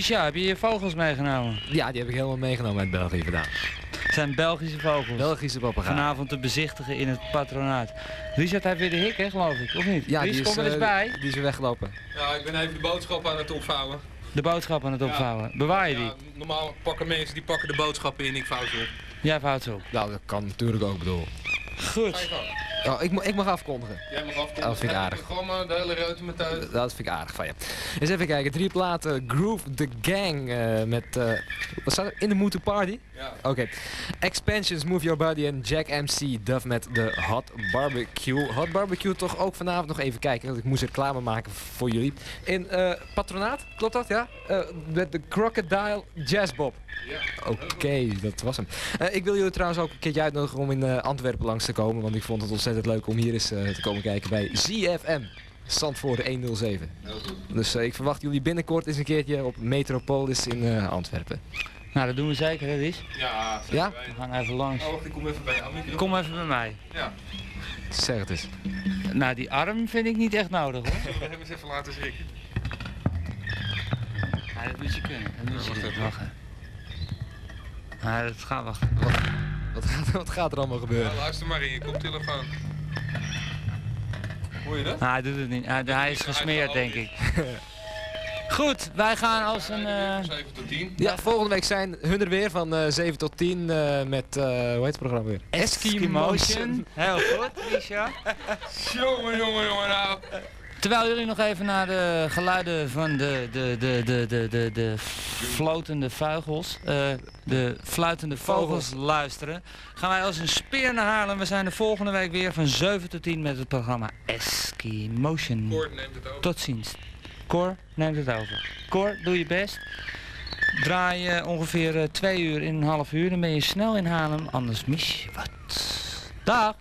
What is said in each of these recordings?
Micha, heb je je vogels meegenomen? Ja, die heb ik helemaal meegenomen uit België vandaan. Het zijn Belgische vogels. Belgische papegaai. Vanavond te bezichtigen in het patronaat. Richard heeft weer de hik, hè, geloof ik, of niet? Ja, Ries, die is, kom er eens eh, bij. Die is weer weggelopen. Ja, ik ben even de boodschap aan het opvouwen. De boodschap aan het opvouwen. Bewaar je die? Ja, normaal pakken mensen die pakken de boodschappen in, ik vouw ze op. Jij vouwt ze op. Nou, dat kan natuurlijk ook, bedoel. Goed. Oh, ik, mag afkondigen. Jij mag afkomen. Dat vind ik Het aardig. programma, de hele ruimte met thuis. Dat vind ik aardig van je. Eens even kijken. Drie platen. Groove the Gang eh, met... eh, wat staat er? In the Mood to Party? Ja. Oké. Expansions, Move Your Body en Jack MC Duff met de Hot Barbecue. Hot Barbecue toch ook vanavond nog even kijken. Want ik moest reclame maken voor jullie. In eh, Patronaat, klopt dat? Ja? Met de Crocodile Jazz Bob. Ja. Oké, dat was hem. Ik wil jullie trouwens ook een keertje uitnodigen om in Antwerpen langs te komen. Want ik vond het ontzettend leuk om hier eens eh, te komen kijken bij ZFM. Zandvoort 107. Dus eh, ik verwacht jullie binnenkort eens een keertje op Metropolis in eh, Antwerpen. Nou, dat doen we zeker, hè, Ries? Ja, zeker Ja? We gaan even langs. Oh, wacht, ik kom even bij jou. Kom even bij mij. Ja, Zeg het eens. Nou, die arm vind ik niet echt nodig, hoor. we hem eens even laten schrikken? Ja, dat moet je kunnen. Dat moet je wacht kunnen. even. Wacht even. Ja, dat gaat wachten. Wat gaat, wat gaat er allemaal Ja, gebeuren? luister maar in je koptelefoon. Hoor je dat? Nou, hij doet het niet. Hij, hij is gesmeerd, denk ik. Goed, wij gaan als een... Ja, eh, 7 tot 10. Ja, volgende week zijn hun er weer van eh 7 tot 10 eh, met, eh, hoe heet het programma weer? Eskimotion. Heel goed, Misha. Jongen, jongen, jongen, nou. Terwijl jullie nog even naar de geluiden van de, de, de, de, de, de, de flotende vogels, eh, de fluitende vogels luisteren, gaan wij als een speer naar Haarlem. We zijn de volgende week weer van 7 tot 10 met het programma Eskimotion. Koord neemt het over. Tot ziens. Cor neemt het over. Cor, doe je best. Draai je ongeveer eh, twee uur in een half uur, dan ben je snel in Haarlem, anders mis je wat. Dag!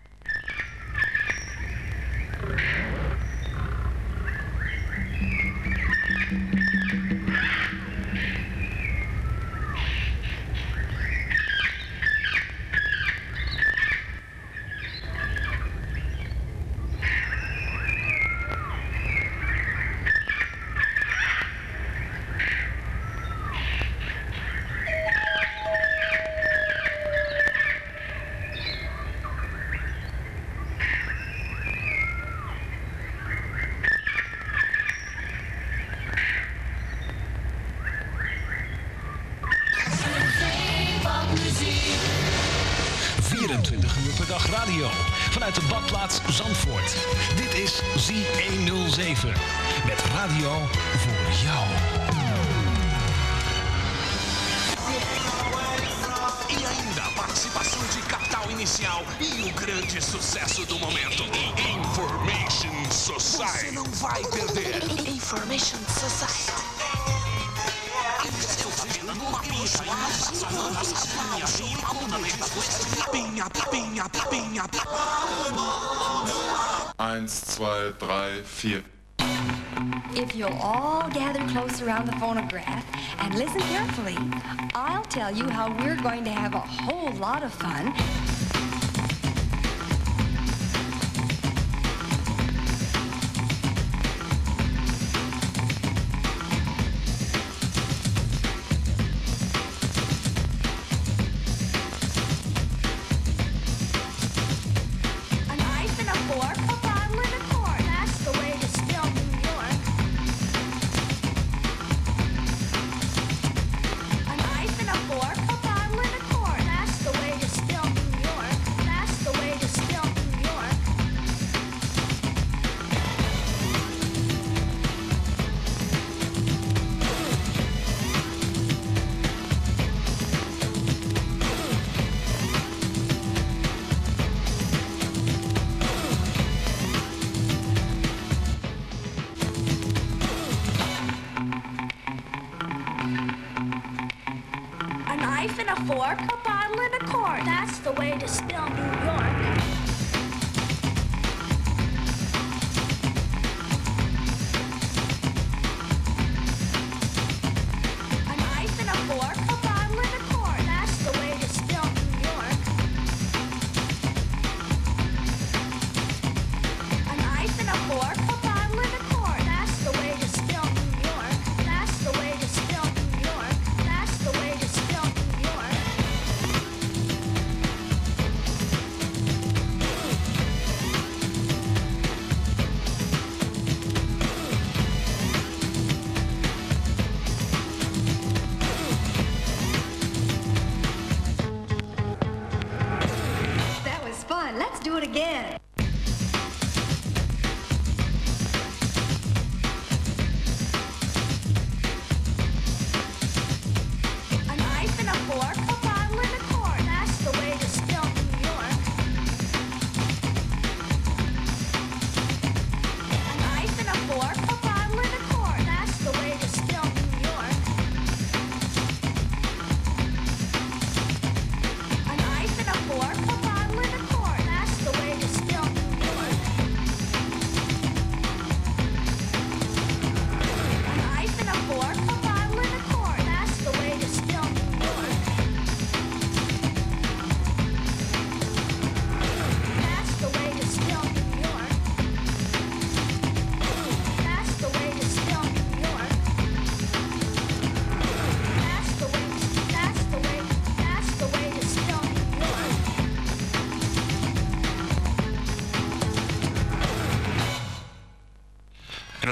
If you'll all gather close around the phonograph and listen carefully, I'll tell you how we're going to have a whole lot of fun.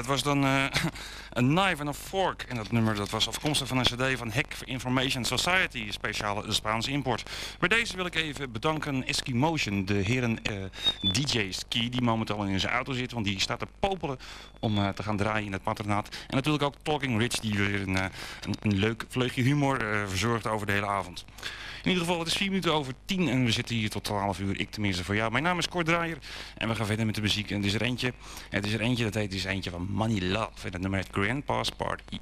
was dan eh, een Knife en a Fork. En dat nummer dat was afkomstig van een cd van Hack Information Society, speciale de Spaanse import. Bij deze wil ik even bedanken Eskimotion, de heren eh, uh, DJ Ski, die momenteel in zijn auto zit, want die staat te popelen om eh, te gaan draaien in het patronaat. En natuurlijk ook Talking Rich, die weer een, een leuk vleugje humor verzorgt over de hele avond. In ieder geval, het is 4 minuten over 10 en we zitten hier tot 12 uur. Ik tenminste voor jou. Mijn naam is Kort Draaier en we gaan verder met de muziek. En het is er eentje. Het is er eentje, dat heet het eentje van Money Love. En dat nummer Grand Grandpa's Party.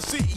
jealousy.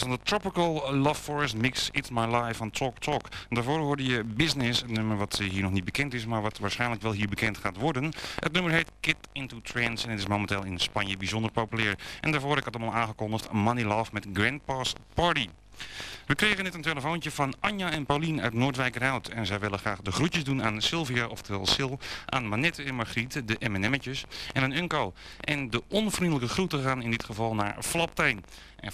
was dan de Tropical Love Forest Mix It's My Life van Talk Talk. En daarvoor hoorde je Business, een nummer wat eh, hier nog niet bekend is, maar wat waarschijnlijk wel hier bekend gaat worden. Het nummer heet Kit Into Trends en het is momenteel in Spanje bijzonder populair. En daarvoor, ik had allemaal al aangekondigd, Money Love met Grandpa's Party. We kregen net een telefoontje van Anja en Paulien uit Noordwijkerhout. En zij willen graag de groetjes doen aan Sylvia, oftewel Sil, aan Manette en Margriet, de M&M'tjes, en aan Unco. En de onvriendelijke groeten gaan in dit geval naar Flapteen.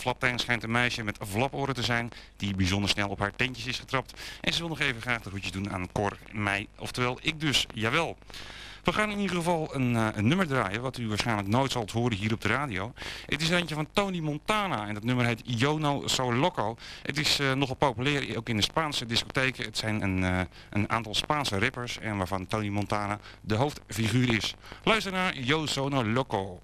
Flaptein schijnt een meisje met flaporen te zijn die bijzonder snel op haar tentjes is getrapt. En ze wil nog even graag de groetjes doen aan Cor, mij, oftewel ik dus, jawel. We gaan in ieder geval een, eh, een, nummer draaien, wat u waarschijnlijk nooit zal horen hier op de radio. Het is eentje van Tony Montana en dat nummer heet Yono So Loco. Het is eh, nogal populair, ook in de Spaanse discotheken. Het zijn een, eh, een aantal Spaanse rappers en waarvan Tony Montana de hoofdfiguur is. Luister naar Yo Sono Loco.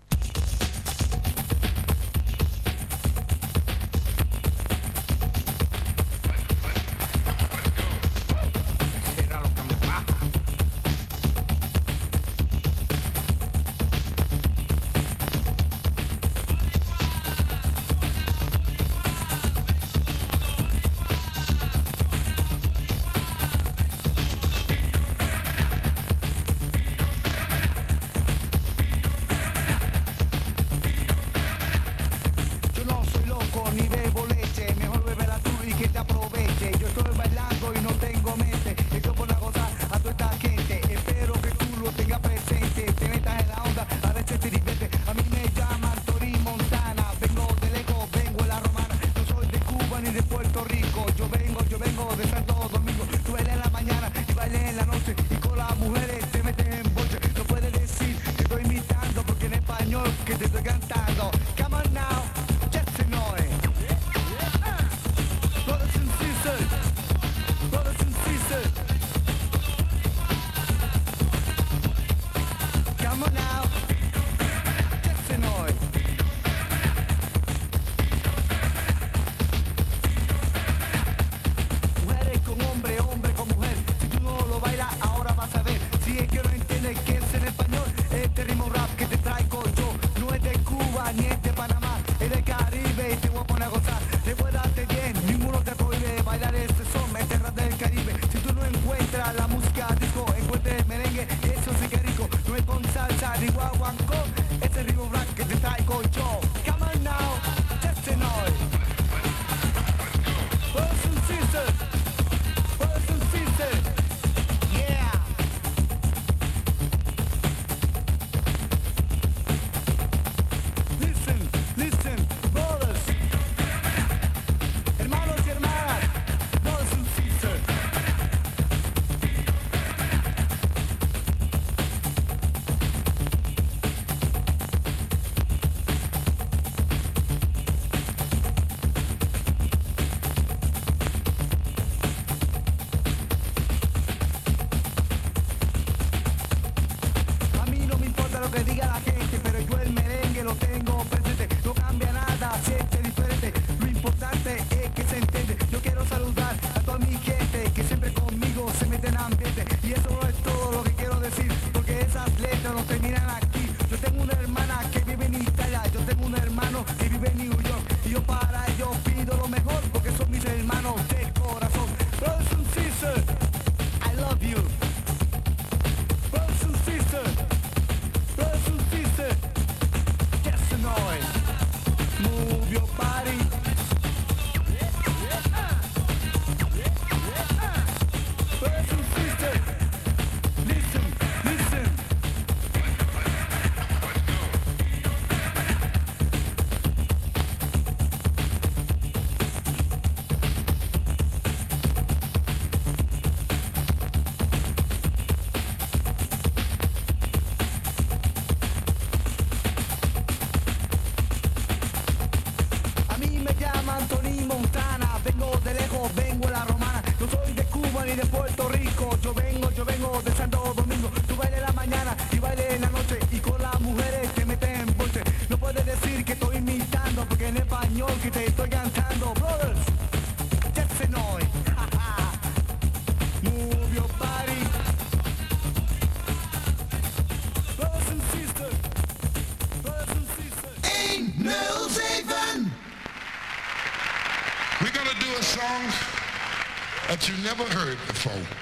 powerful.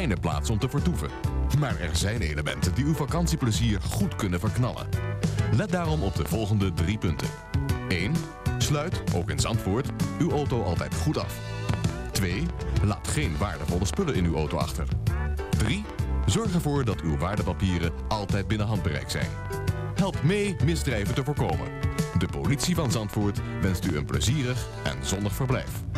Fijne plaats om te vertoeven. Maar er zijn elementen die uw vakantieplezier goed kunnen verknallen. Let daarom op de volgende drie punten. 1. Sluit, ook in Zandvoort, uw auto altijd goed af. 2. Laat geen waardevolle spullen in uw auto achter. 3. Zorg ervoor dat uw waardepapieren altijd binnen handbereik zijn. Help mee misdrijven te voorkomen. De politie van Zandvoort wenst u een plezierig en zonnig verblijf.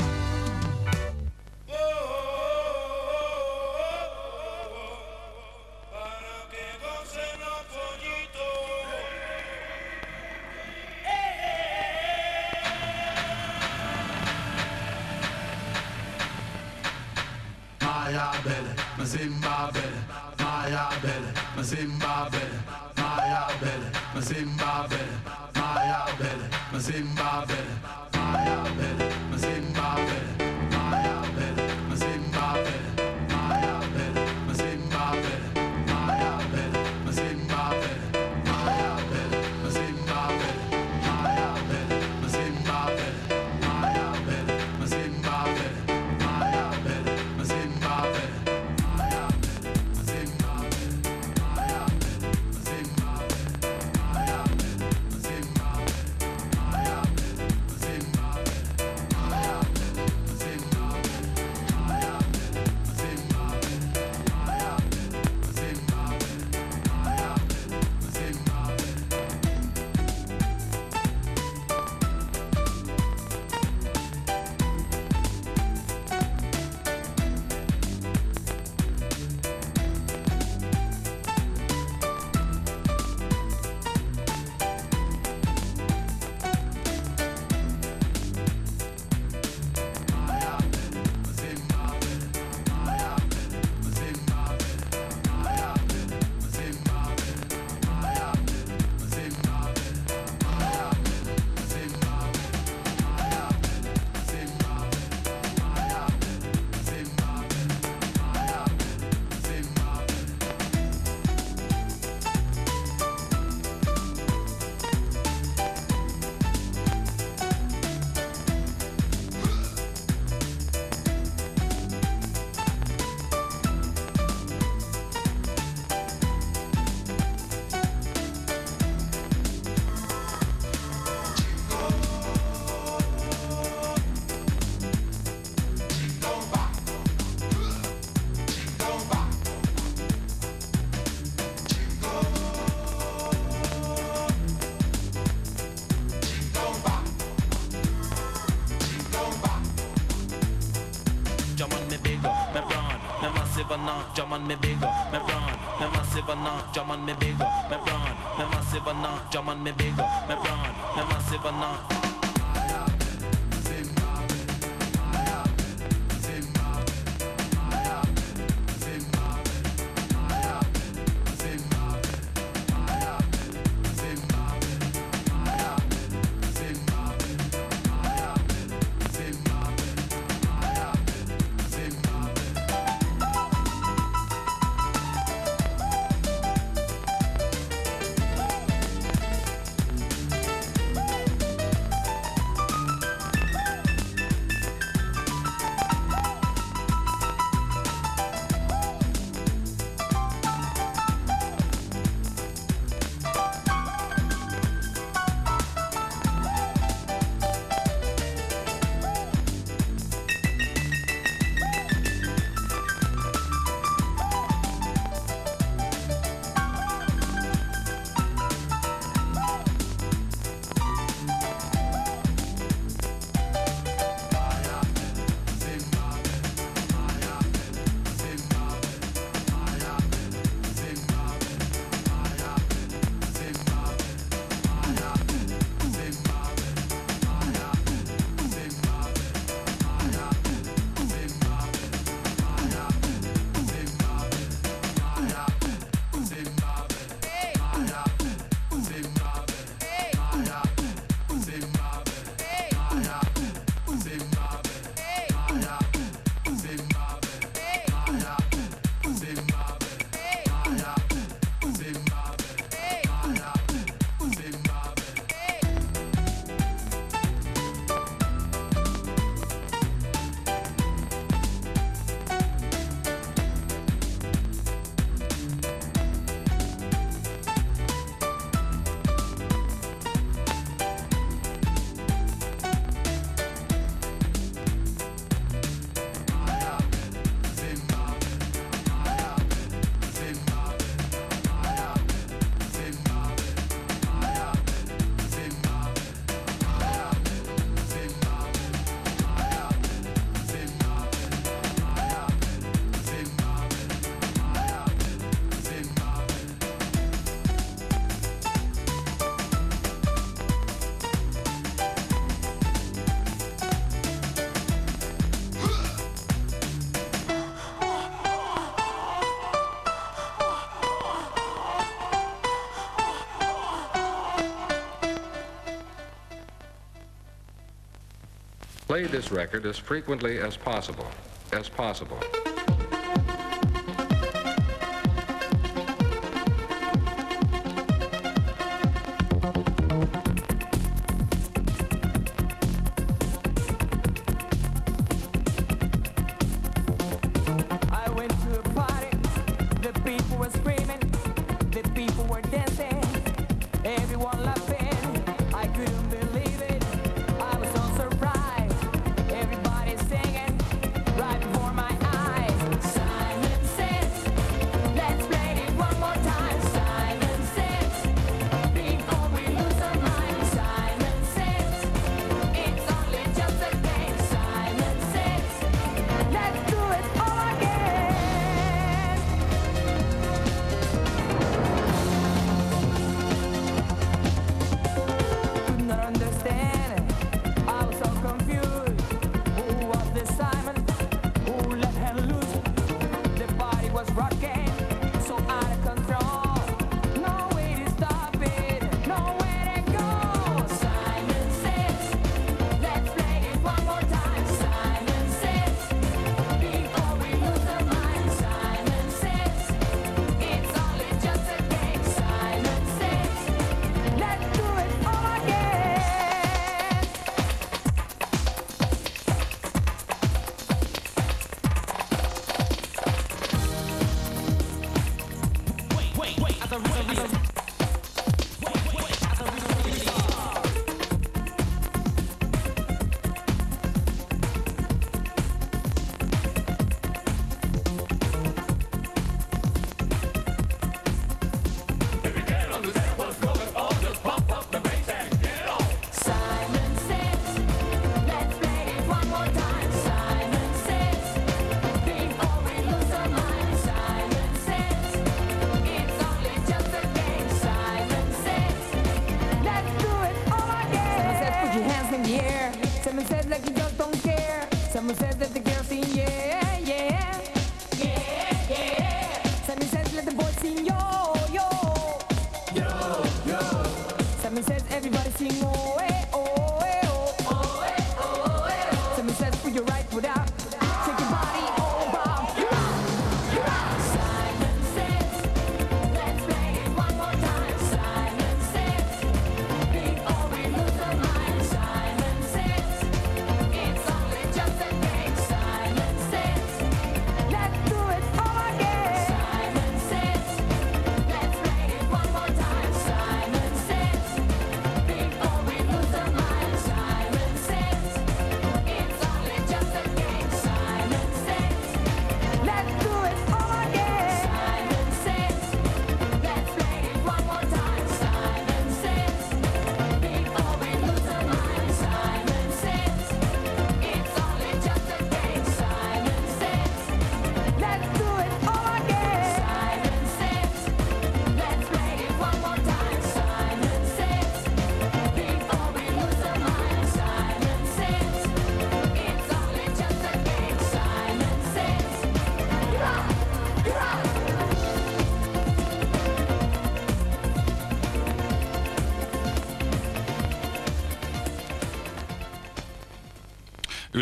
Play this record as frequently as possible, as possible.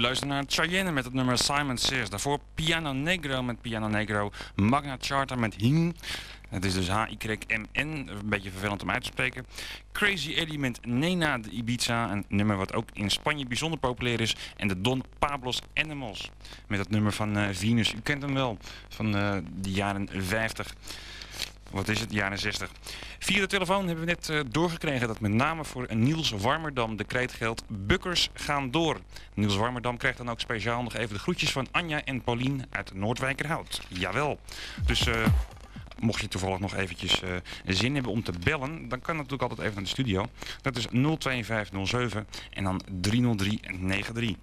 Luister luistert naar Cheyenne met het nummer Simon Says. Daarvoor Piano Negro met Piano Negro. Magna Charta met Hing. Het is dus H-Y-M-N. Een beetje vervelend om uit te spreken. Crazy Element met Nena de Ibiza. Een nummer wat ook in Spanje bijzonder populair is. En de Don Pablos Animals. Met het nummer van eh, Venus. U kent hem wel. Van eh, de jaren 50 wat is het, jaren 60. Via de telefoon hebben we net eh, doorgekregen dat met name voor Niels Warmerdam de kreet geldt... bukkers gaan door. Niels Warmerdam krijgt dan ook speciaal nog even de groetjes van Anja en Paulien uit Noordwijkerhout. Jawel. Dus eh, mocht je toevallig nog eventjes eh, zin hebben om te bellen, dan kan dat natuurlijk altijd even naar de studio. Dat is 02507 en dan 30393.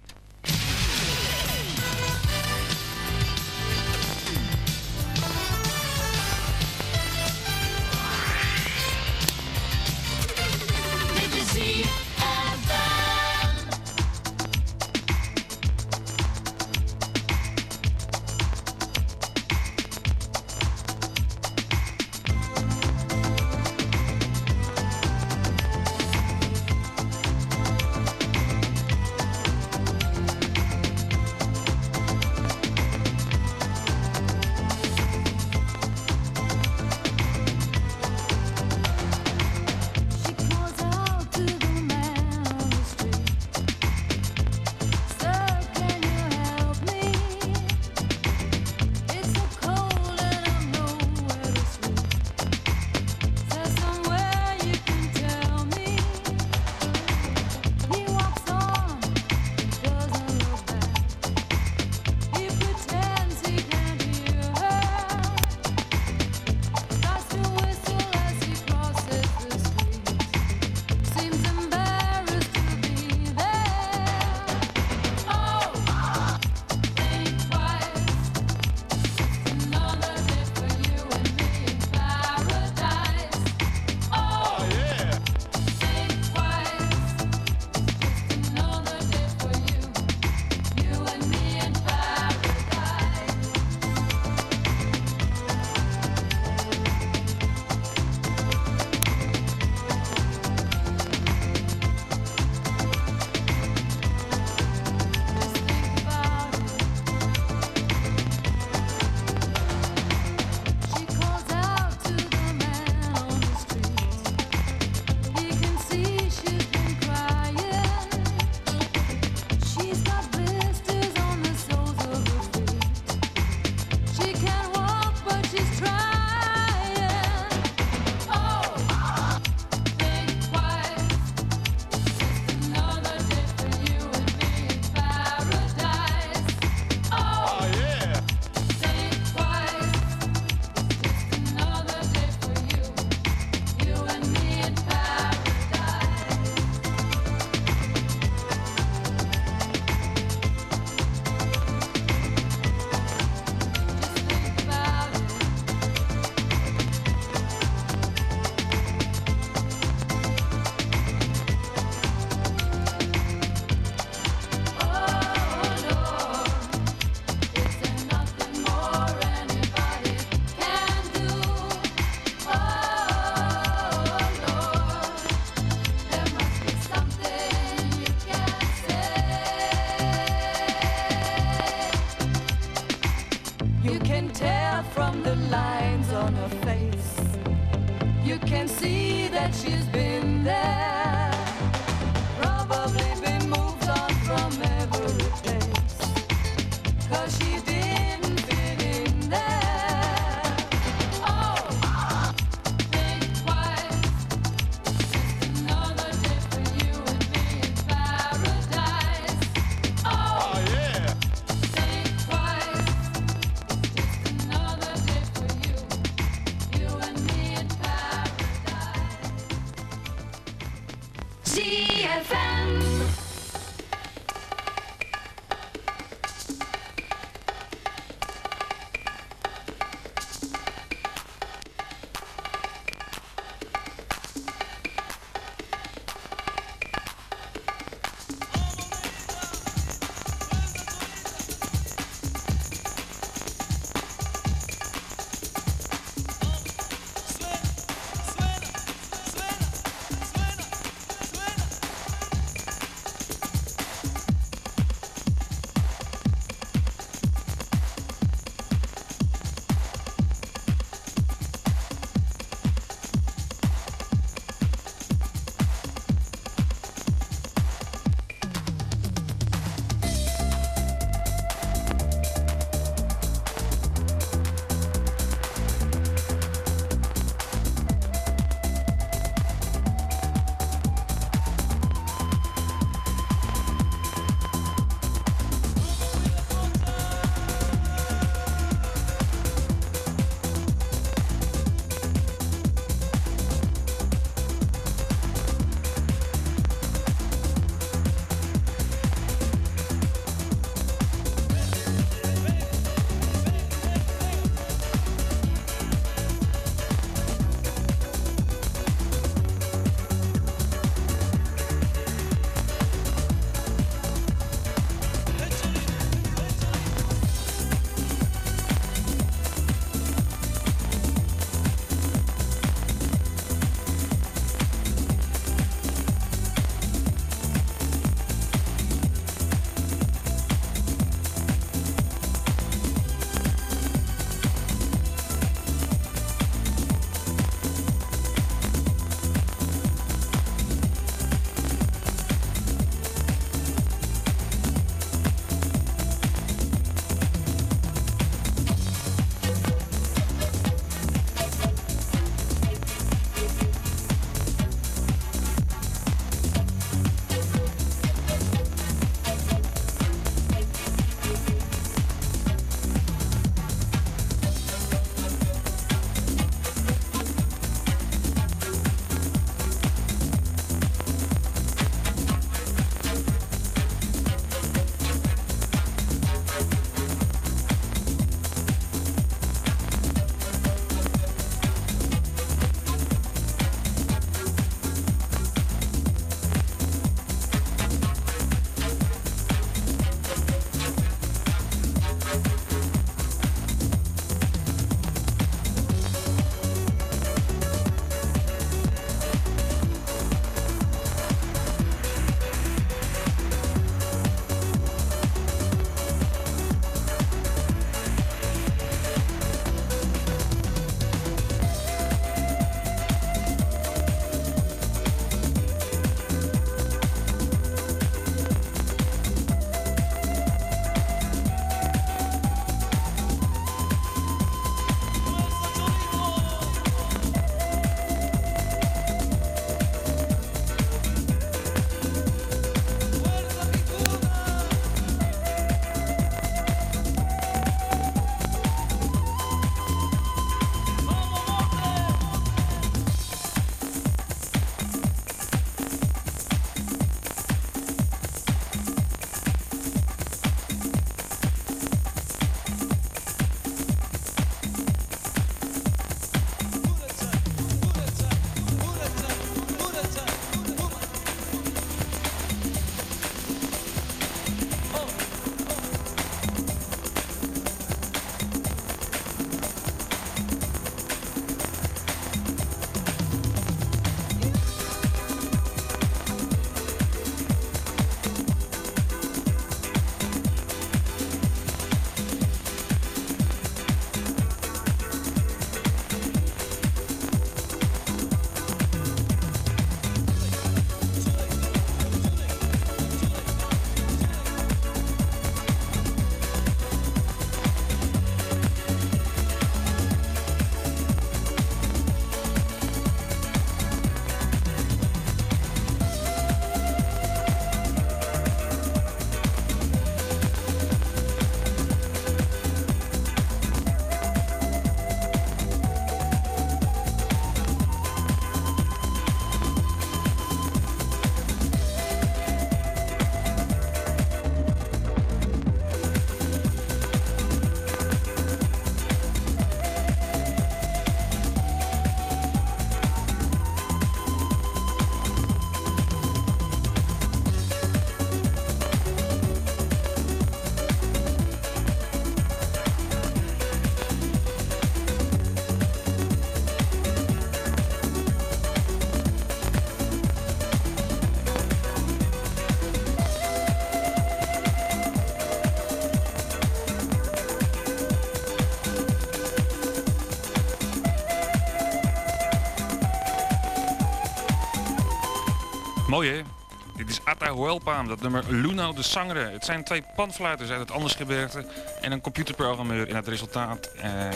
Atahuelpa, dat nummer Luno de Sangre. Het zijn twee panfluiters uit het Andersgebergte en een computerprogrammeur. En het resultaat eh,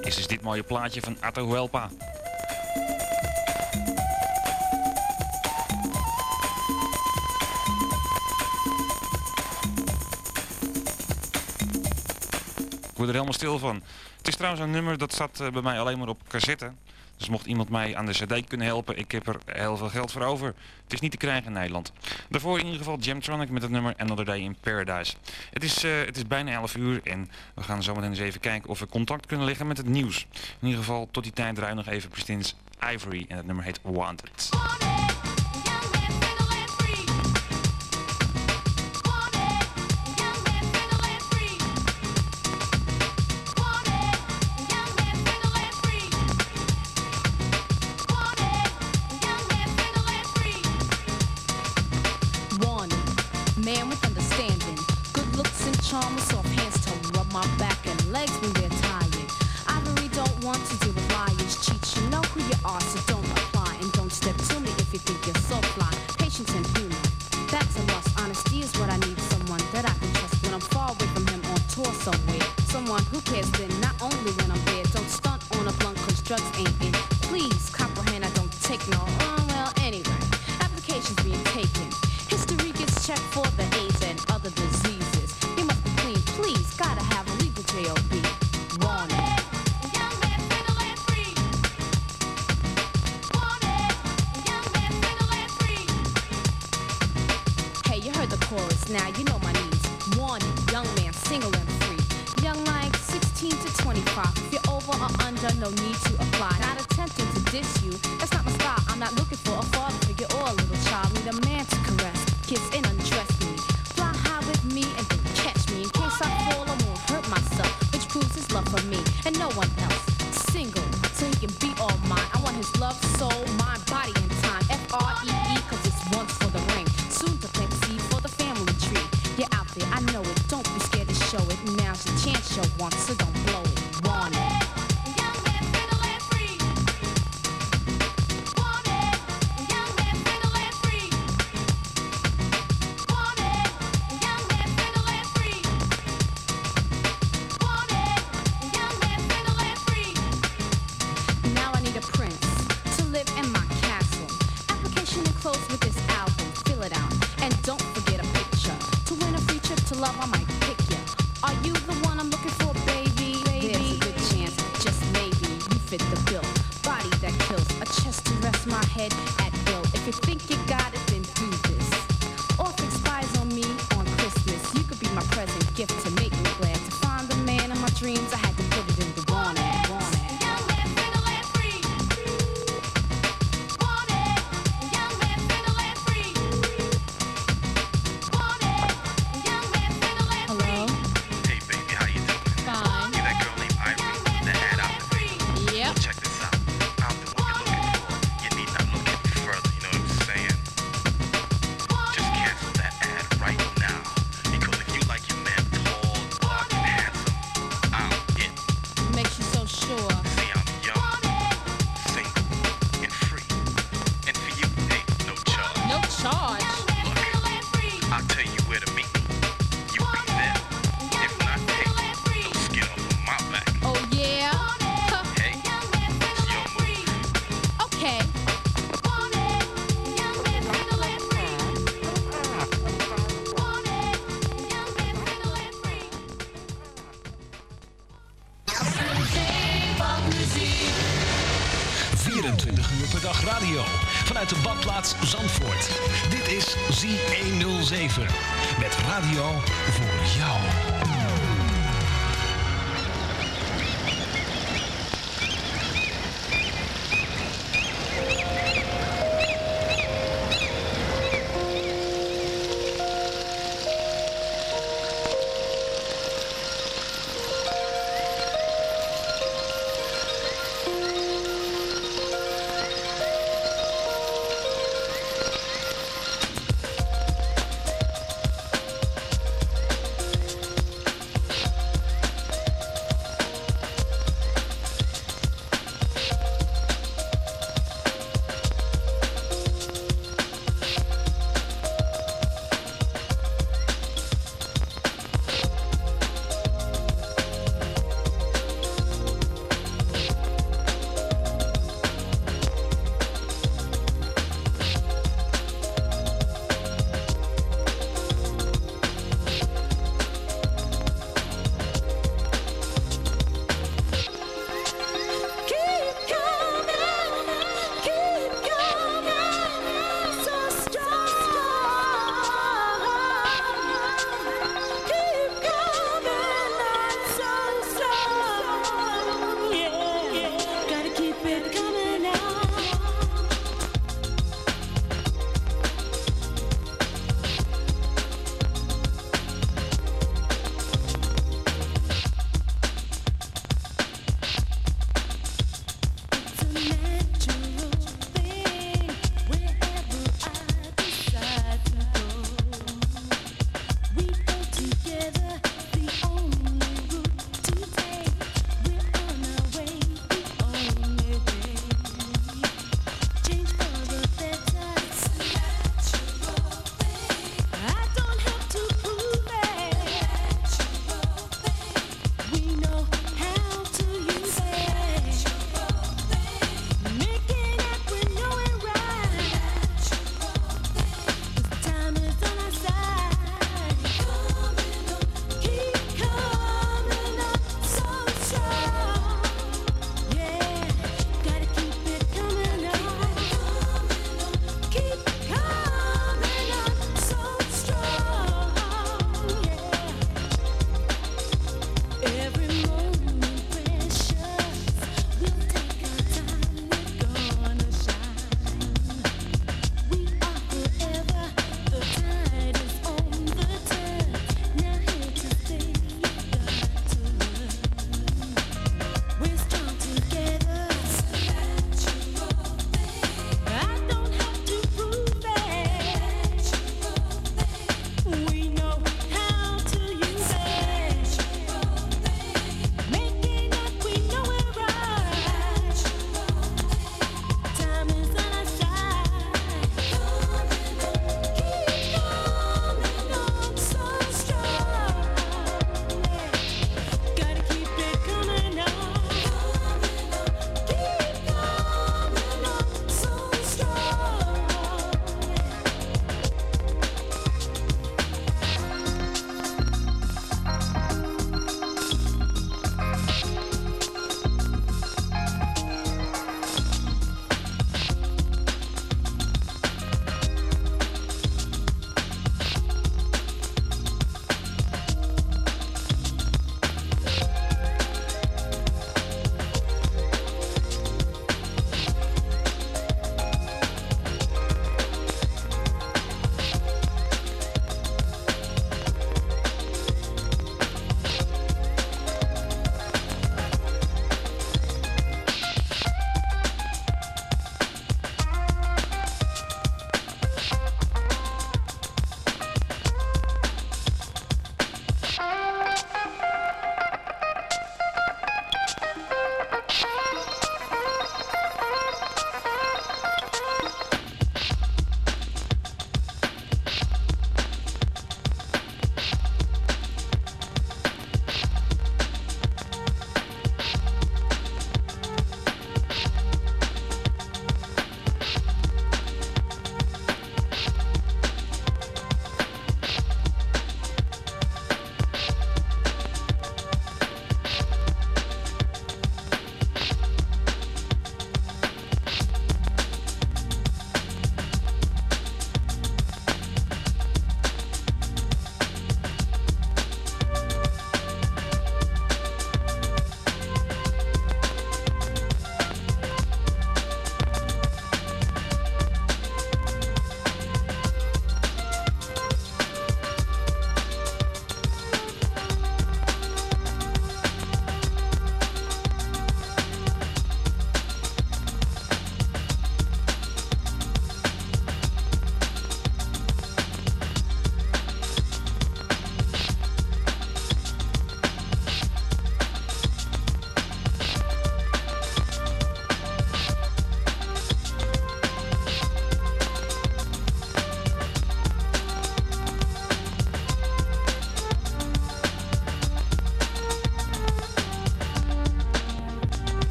is dus dit mooie plaatje van Atahuelpa. Ik word er helemaal stil van. Het is trouwens een nummer dat zat eh, bij mij alleen maar op cassette. Dus mocht iemand mij aan de cd kunnen helpen, ik heb er heel veel geld voor over. Het is niet te krijgen in Nederland. Daarvoor in ieder geval Jamtronic met het nummer Another Day in Paradise. Het is, eh, het is bijna 11 uur en we gaan zometeen eens even kijken of we contact kunnen leggen met het nieuws. In ieder geval tot die tijd draai nog even Pristins Ivory en het nummer heet Wanted.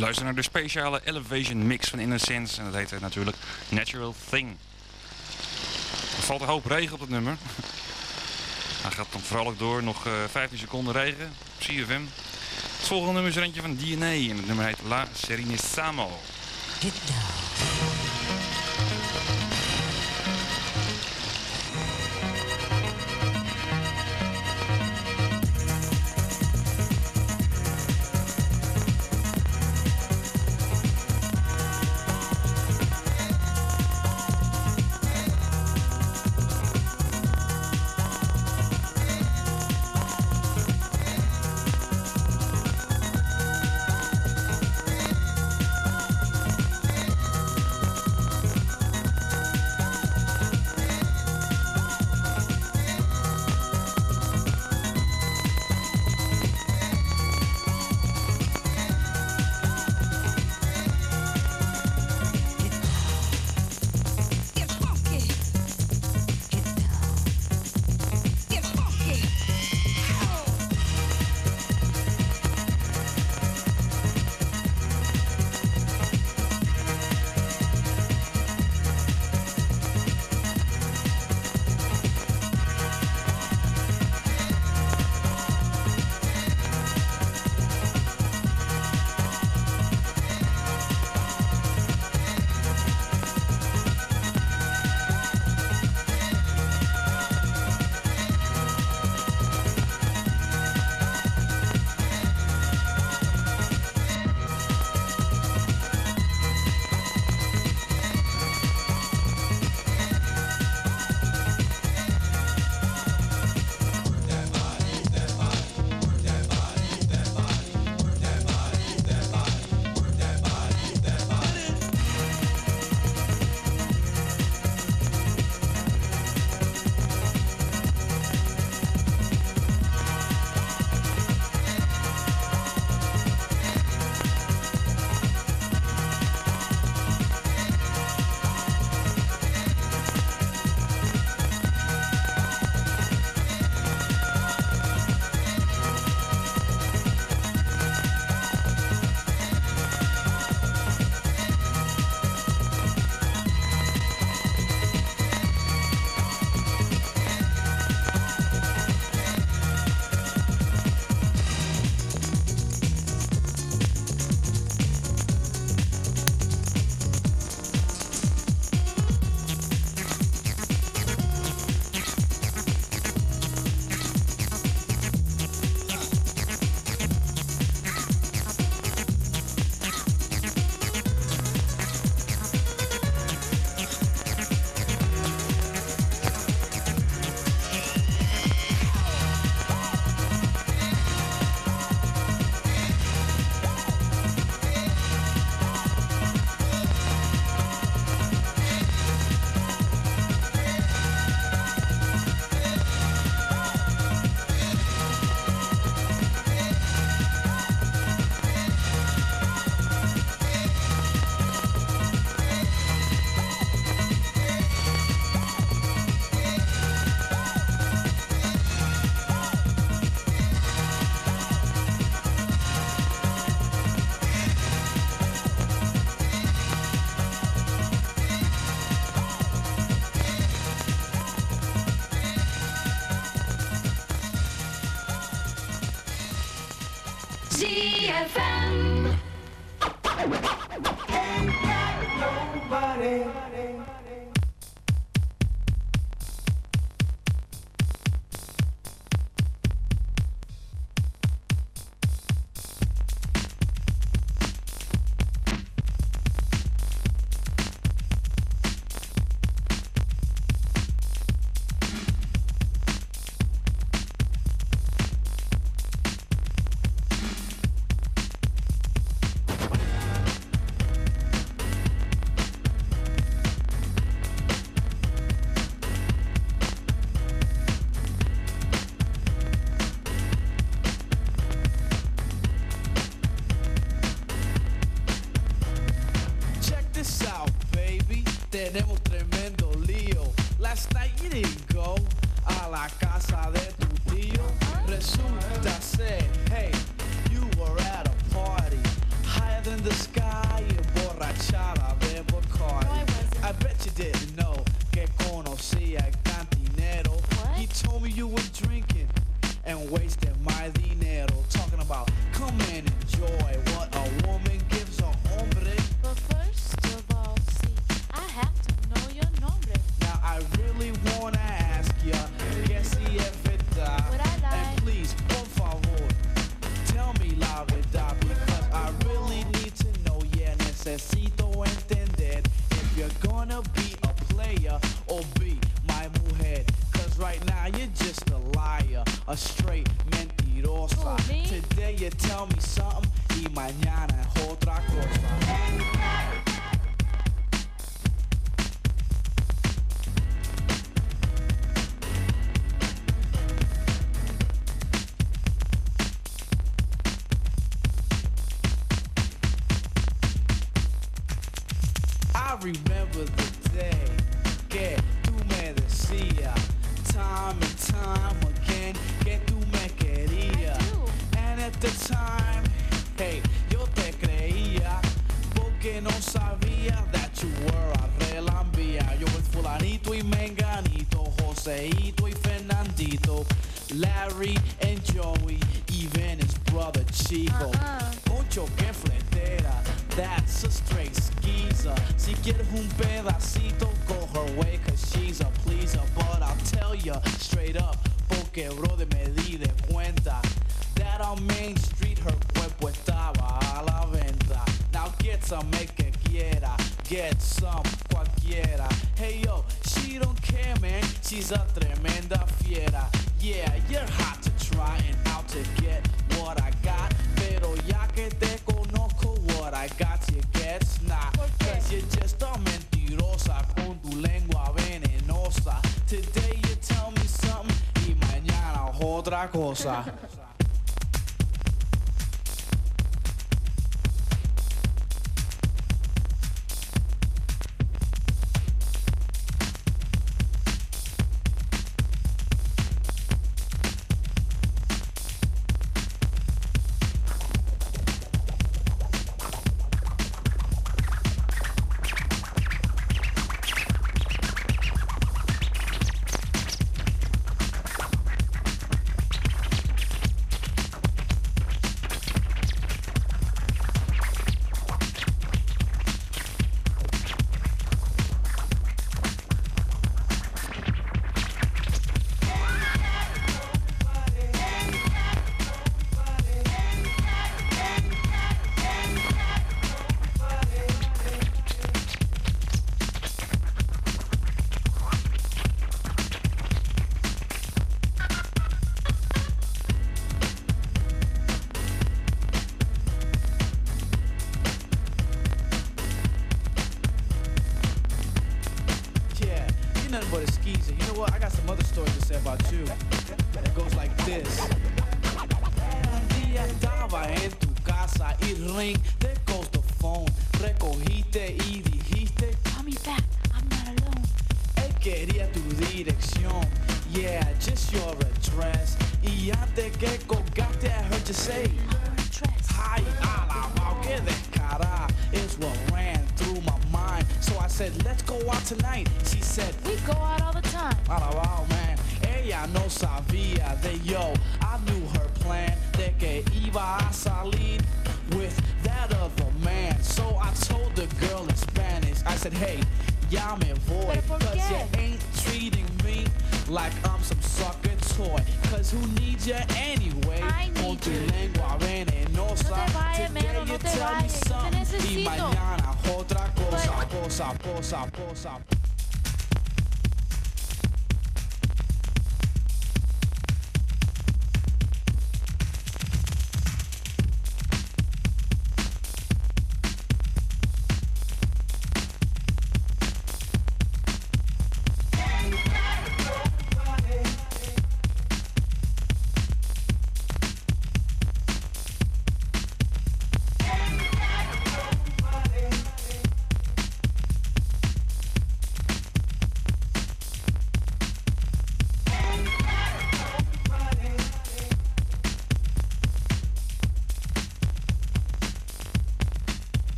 Luistert naar de speciale Elevation mix van Innocence en dat heet eh, natuurlijk Natural Thing. Er valt een hoop regen op het nummer. Hij gaat nog vrolijk door, nog eh, 15 seconden regen CFM. Het volgende nummer is er eentje van DNA en het nummer heet La Serenissamo. ZFM. almoçar.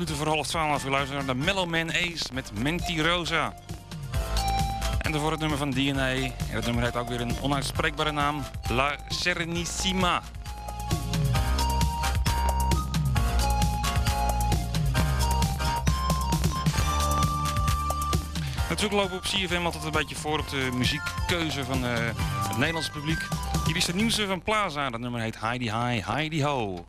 Minuten voor half 12. U luistert naar de Mellow Man Ace met Mentirosa. En daarvoor het nummer van DNA. En het nummer heeft ook weer een onuitspreekbare naam. La Serenissima. Natuurlijk lopen op CFM altijd een beetje voor op de muziekkeuze van eh, het Nederlandse publiek. Hier is het nieuwste van Plaza. Dat nummer heet Heidi Hi, Heidi Ho.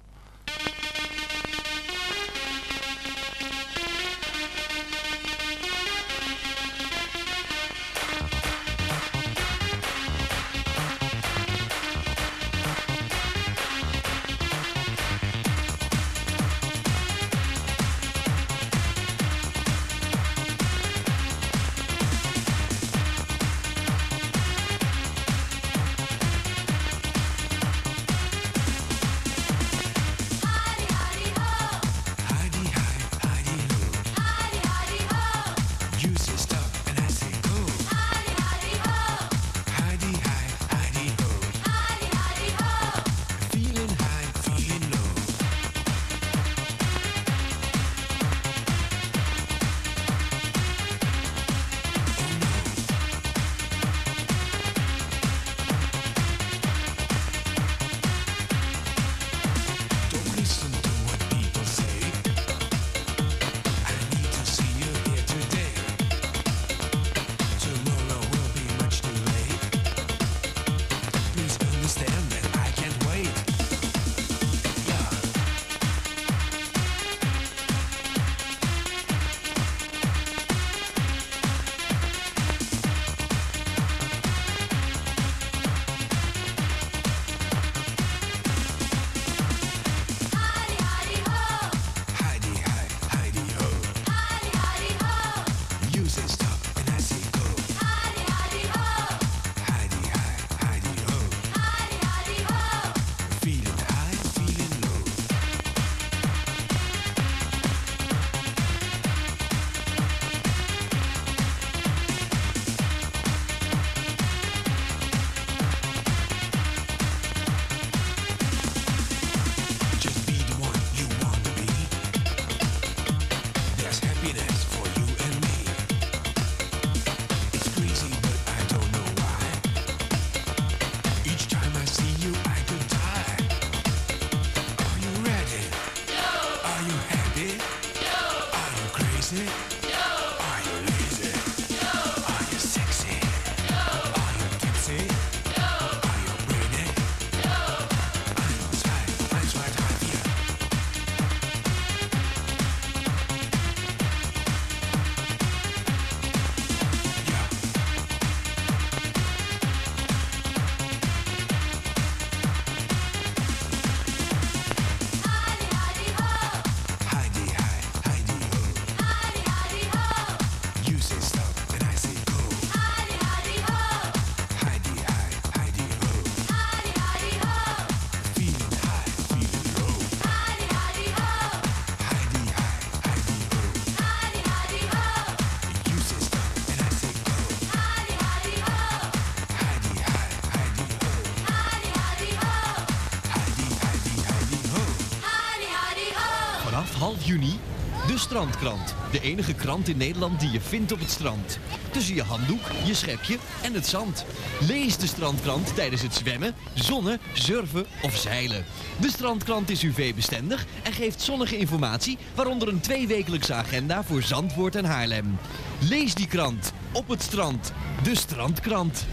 Strandkrant. De enige krant in Nederland die je vindt op het strand. Tussen je handdoek, je schepje en het zand. Lees de Strandkrant tijdens het zwemmen, zonnen, surfen of zeilen. De Strandkrant is UV-bestendig en geeft zonnige informatie, waaronder een tweewekelijkse agenda voor Zandvoort en Haarlem. Lees die krant op het strand. De Strandkrant.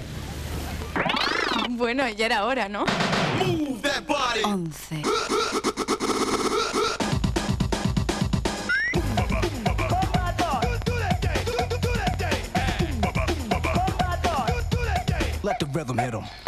Bueno, ya era hora, ¿no? Move that body. 11. Let the rhythm hit 'em.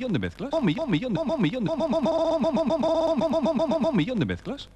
millón de mezclas, un millón, un millón, un millón, un millón de mezclas.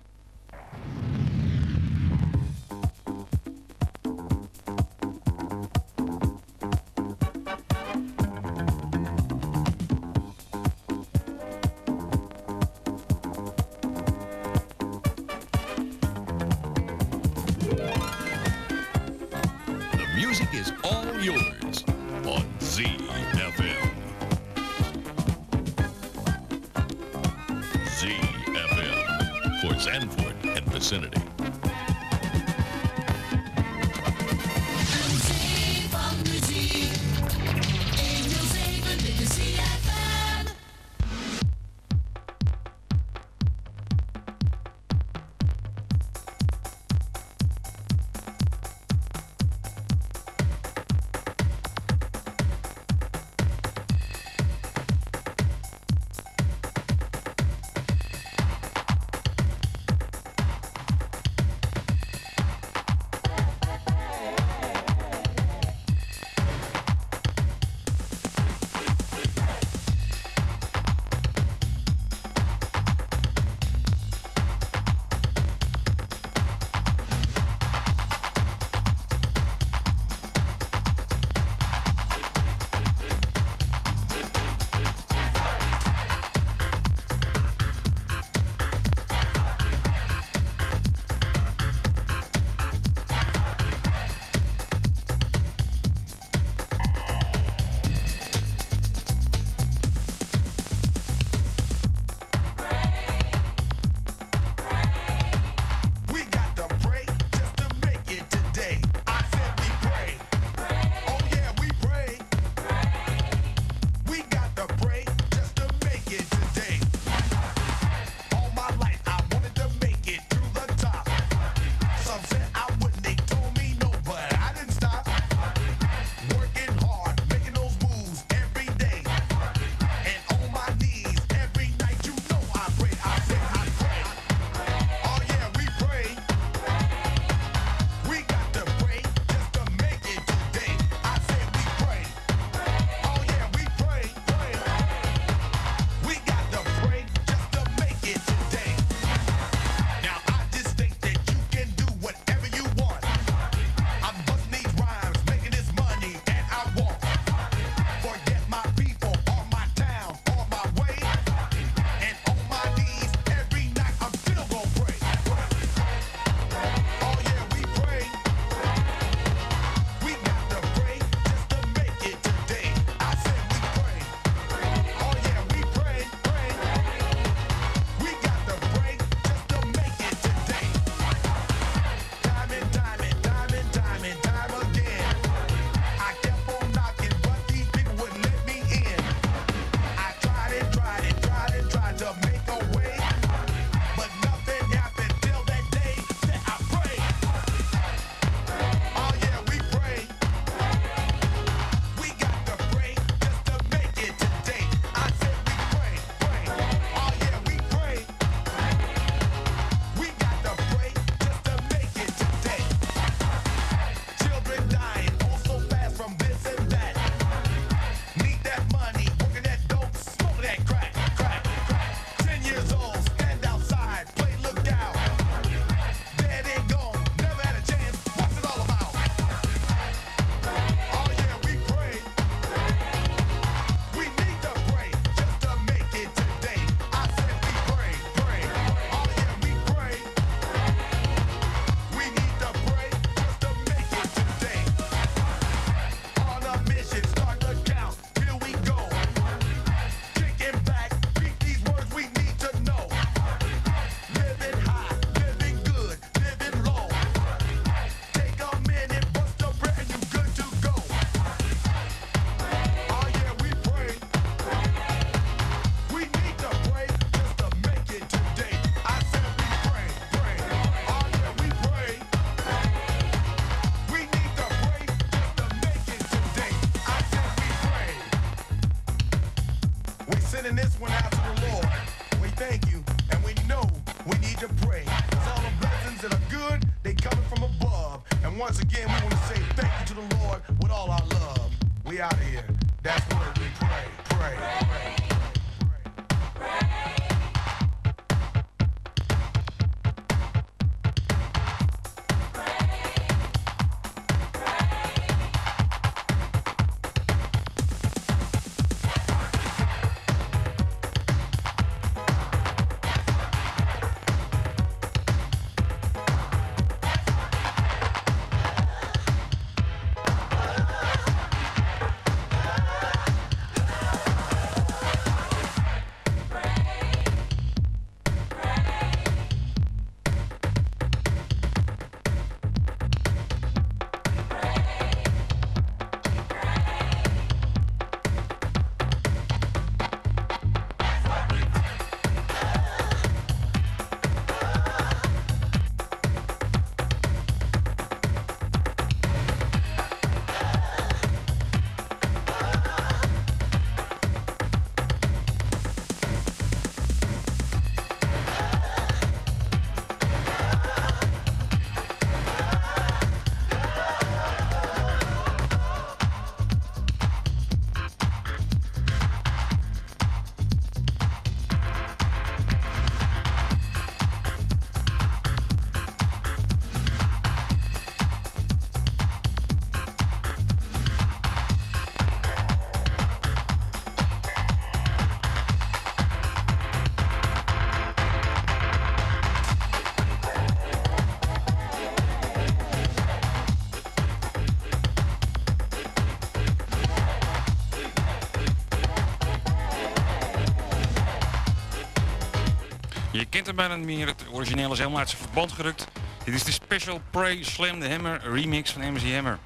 Meer. Het origineel is helemaal uit zijn verband gerukt. Dit is de Special Prey Slam the Hammer remix van MC Hammer.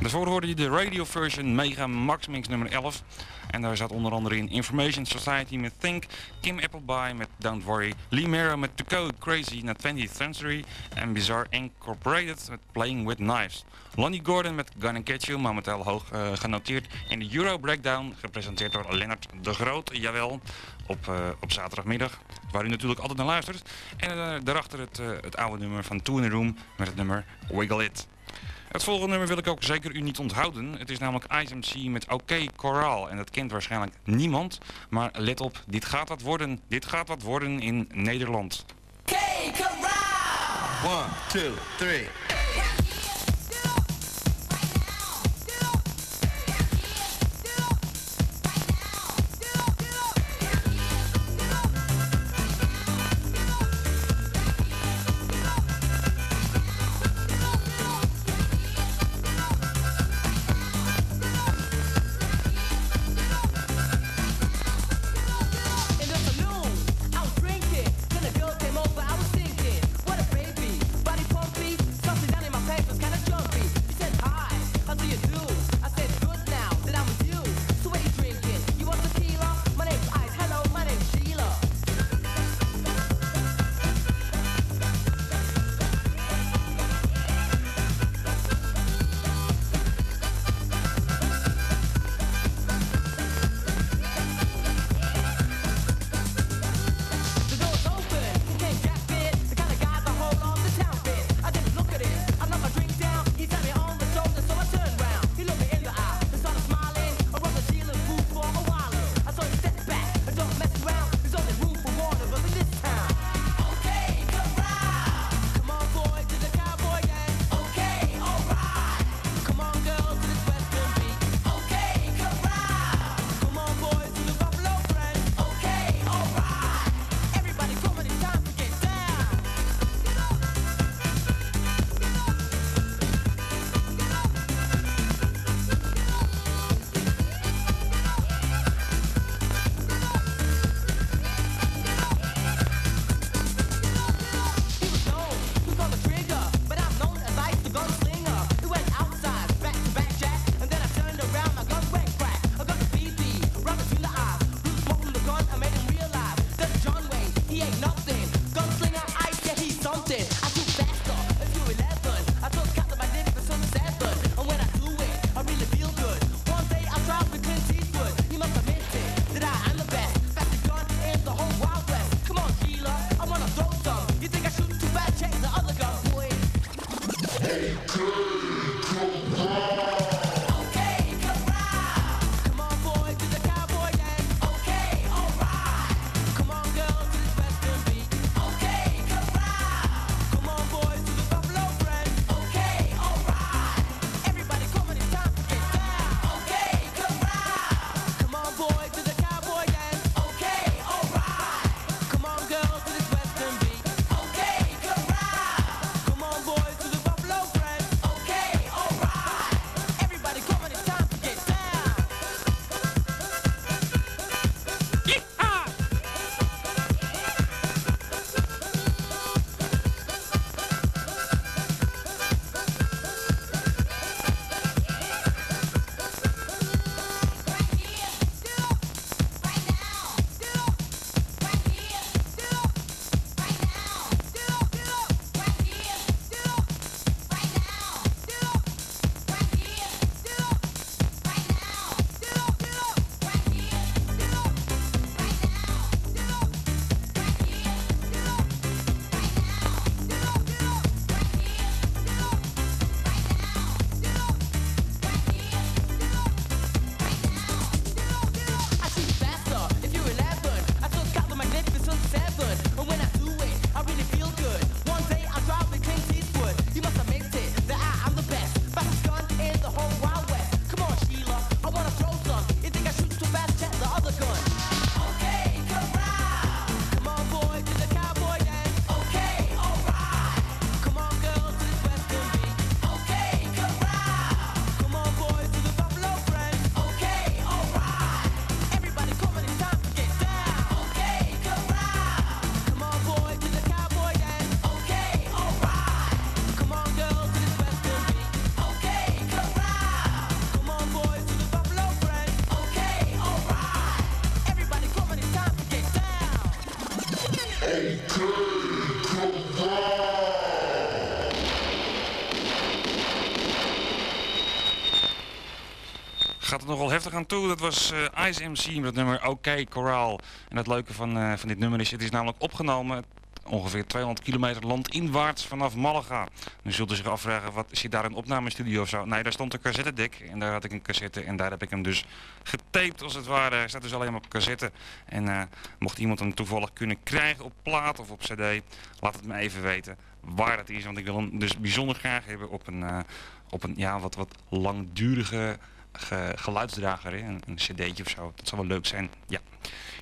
Daarvoor hoorde je de radio version Mega Max Mix nummer 11. En daar zat onder andere in Information Society met Think, Kim Appleby met Don't Worry, Lee Mero met The Code Crazy naar 20th Century en Bizarre Incorporated met Playing With Knives. Lonnie Gordon met Gun Catch You, momenteel hoog eh, genoteerd in de Euro Breakdown, gepresenteerd door Lennart de Groot, jawel, op, eh, op zaterdagmiddag, waar u natuurlijk altijd naar luistert. En eh, daarachter het, eh, het oude nummer van Two in the Room met het nummer Wiggle It. Het volgende nummer wil ik ook zeker u niet onthouden. Het is namelijk ISMC met OK Coral. En dat kent waarschijnlijk niemand. Maar let op, dit gaat wat worden. Dit gaat wat worden in Nederland. OK Coral! 1, 2, 3. Heftig aan toe. Dat was eh, Ice MC met nummer OK Coraal. En het leuke van, eh, van dit nummer is, het is namelijk opgenomen ongeveer 200 kilometer landinwaarts vanaf Malaga. Nu zult u zich afvragen, wat zit daar een opnamestudio of zo? Nee, daar stond een cassettedek en daar had ik een cassette en daar heb ik hem dus getaped als het ware. Hij staat dus alleen maar op cassette. En eh, mocht iemand hem toevallig kunnen krijgen op plaat of op cd, laat het me even weten waar het is. Want ik wil hem dus bijzonder graag hebben op een, op een ja, wat, wat langdurige ge- geluidsdrager? Een, een cd'tje of zo. Dat zou wel leuk zijn, ja.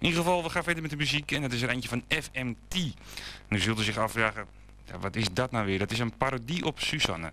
In ieder geval, we gaan verder met de muziek en het is er eentje van FMT. Nu zult u zich afvragen, ja, wat is dat nou weer? Dat is een parodie op Suzanne.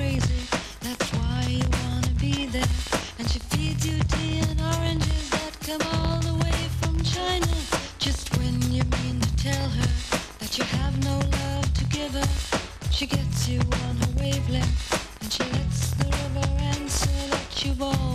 That's why you wanna be there. And she feeds you tea and oranges that come all the way from China. Just when you mean to tell her that you have no love to give her, she gets you on her wavelength, and she lets the river answer that you've always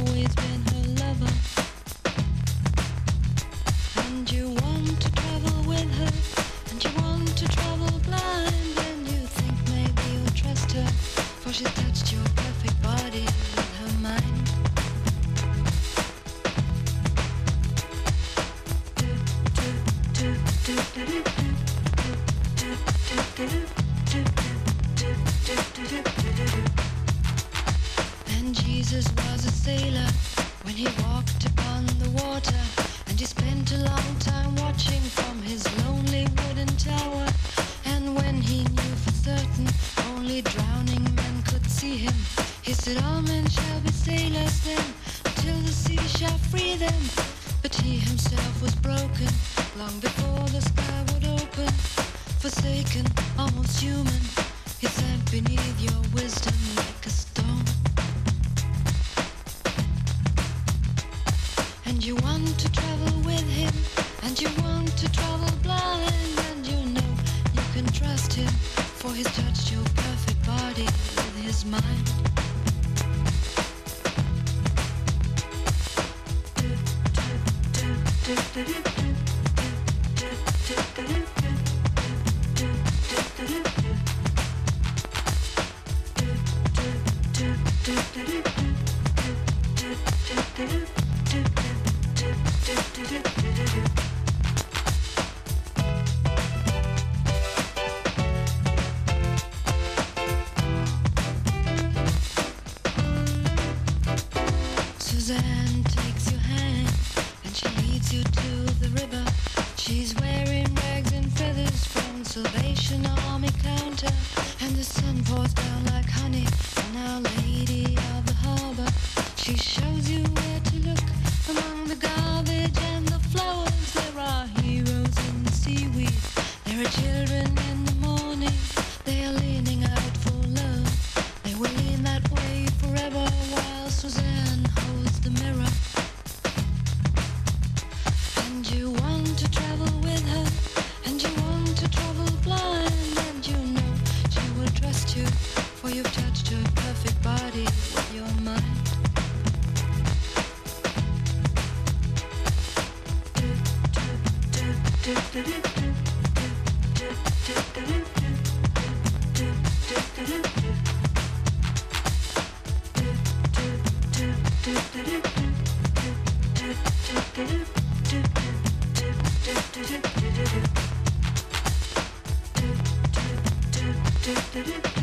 And Jesus was a sailor when he walked upon the water, and he spent a long do do do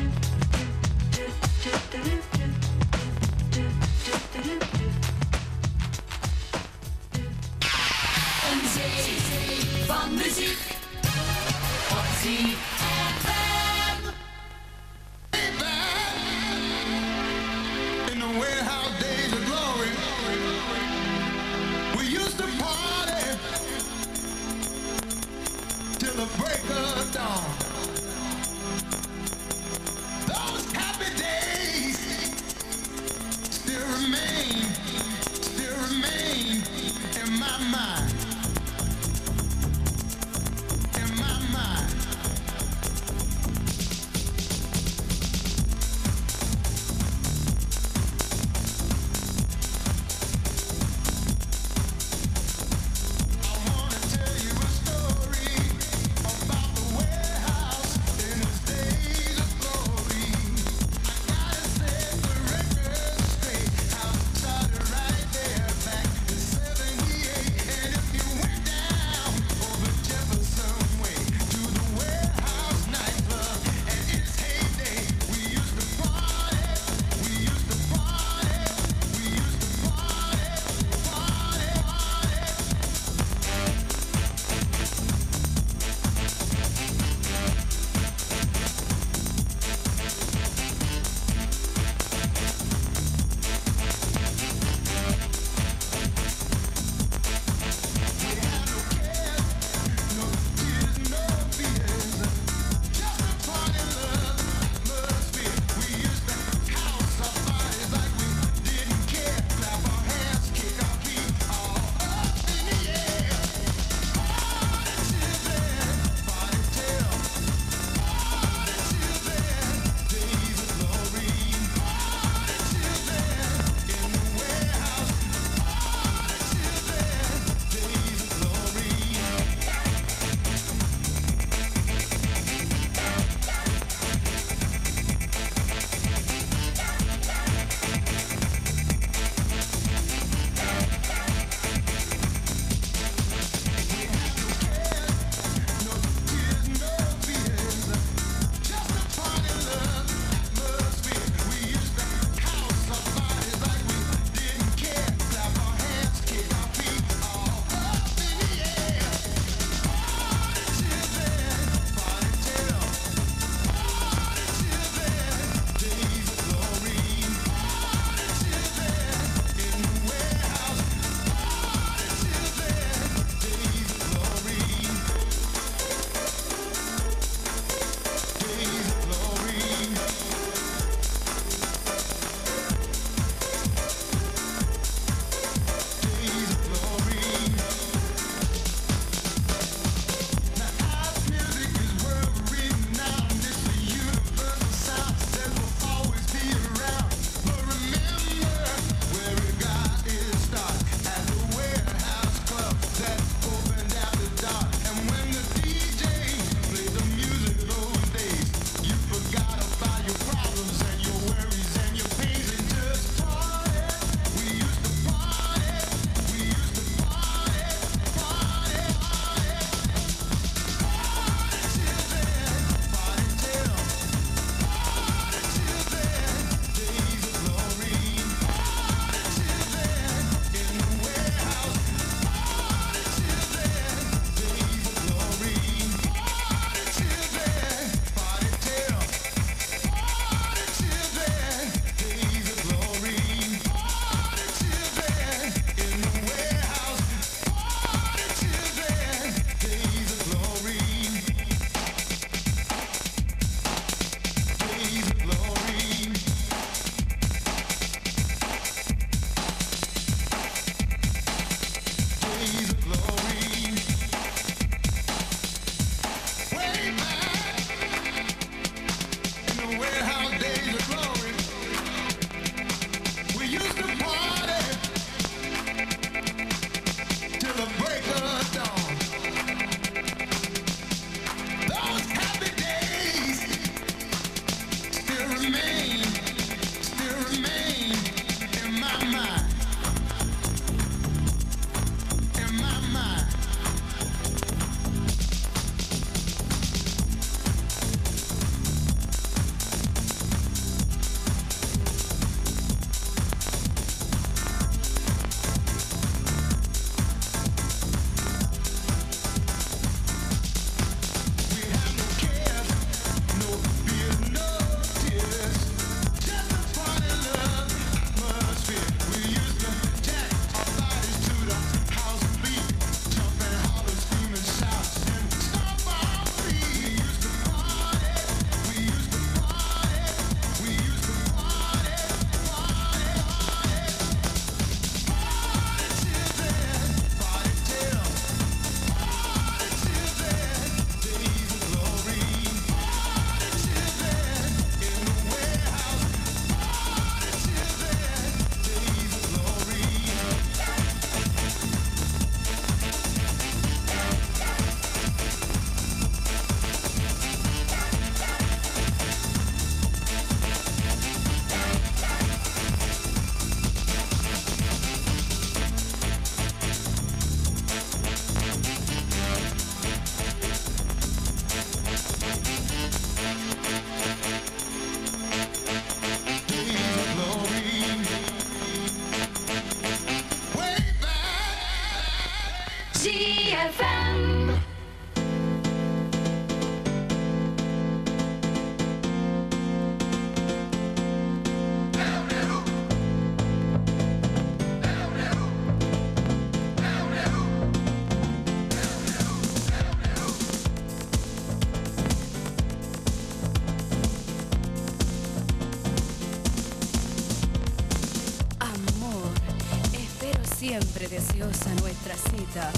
deseosa nuestra cita.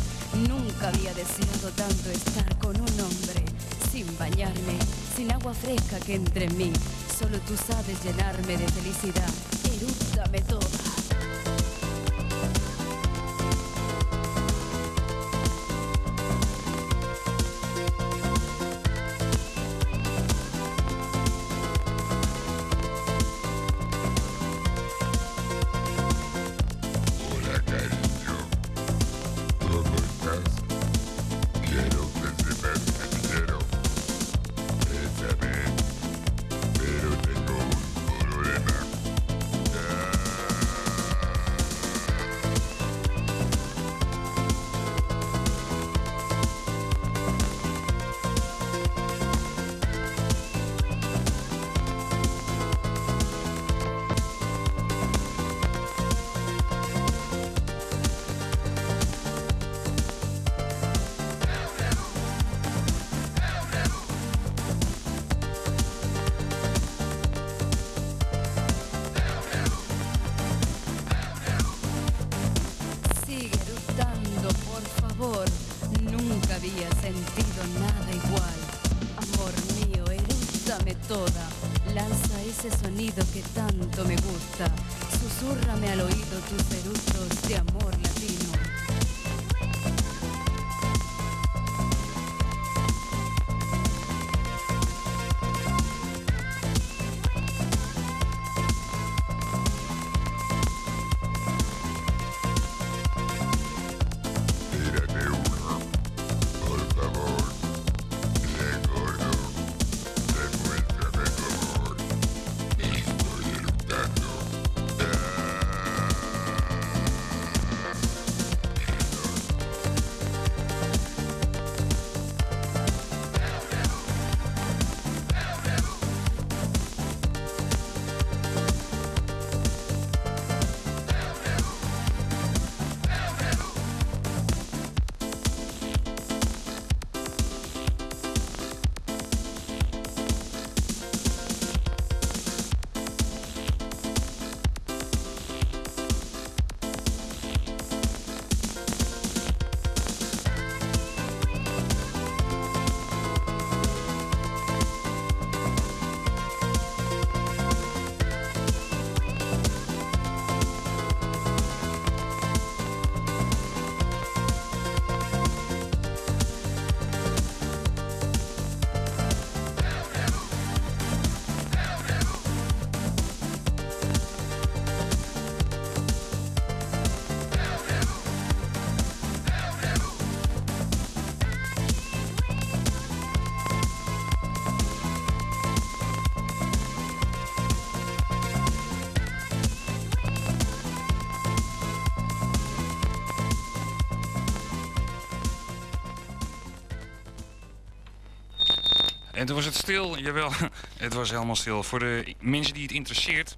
Nunca había deseado tanto estar con un hombre, sin bañarme, sin agua fresca que entre en mí. Solo tú sabes llenarme de felicidad. En toen was het stil, jawel, het was helemaal stil. Voor de mensen die het interesseert,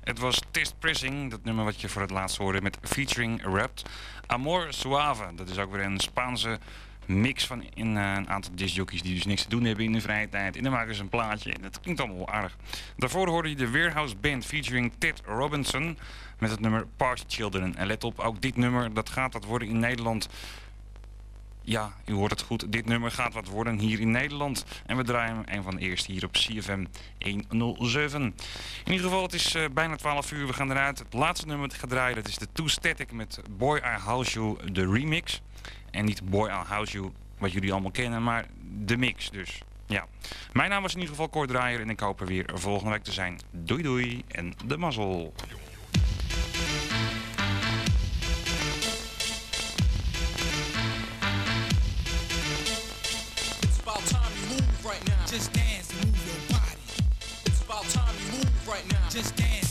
het was Test Pressing, dat nummer wat je voor het laatst hoorde, met featuring Rapt. Amor Suave, dat is ook weer een Spaanse mix van in, eh, een aantal discjockeys die dus niks te doen hebben in de vrije tijd. En dan maken ze een plaatje en dat klinkt allemaal wel aardig. Daarvoor hoorde je de Warehouse Band featuring Ted Robinson met het nummer Party Children. En let op, ook dit nummer, dat gaat dat worden in Nederland ja, u hoort het goed. Dit nummer gaat wat worden hier in Nederland. En we draaien hem een van de eerste hier op CFM 107. In ieder geval, het is eh, bijna 12 uur. We gaan eruit. Het laatste nummer dat ik ga draaien, dat is de Too Static met Boy I House You, de remix. En niet Boy I House You, wat jullie allemaal kennen, maar de mix dus. Ja, mijn naam was in ieder geval Kort Draaier en ik hoop er weer volgende week te zijn. Doei doei en de mazzel. Just dance and move your body. It's about time you move right now. Just dance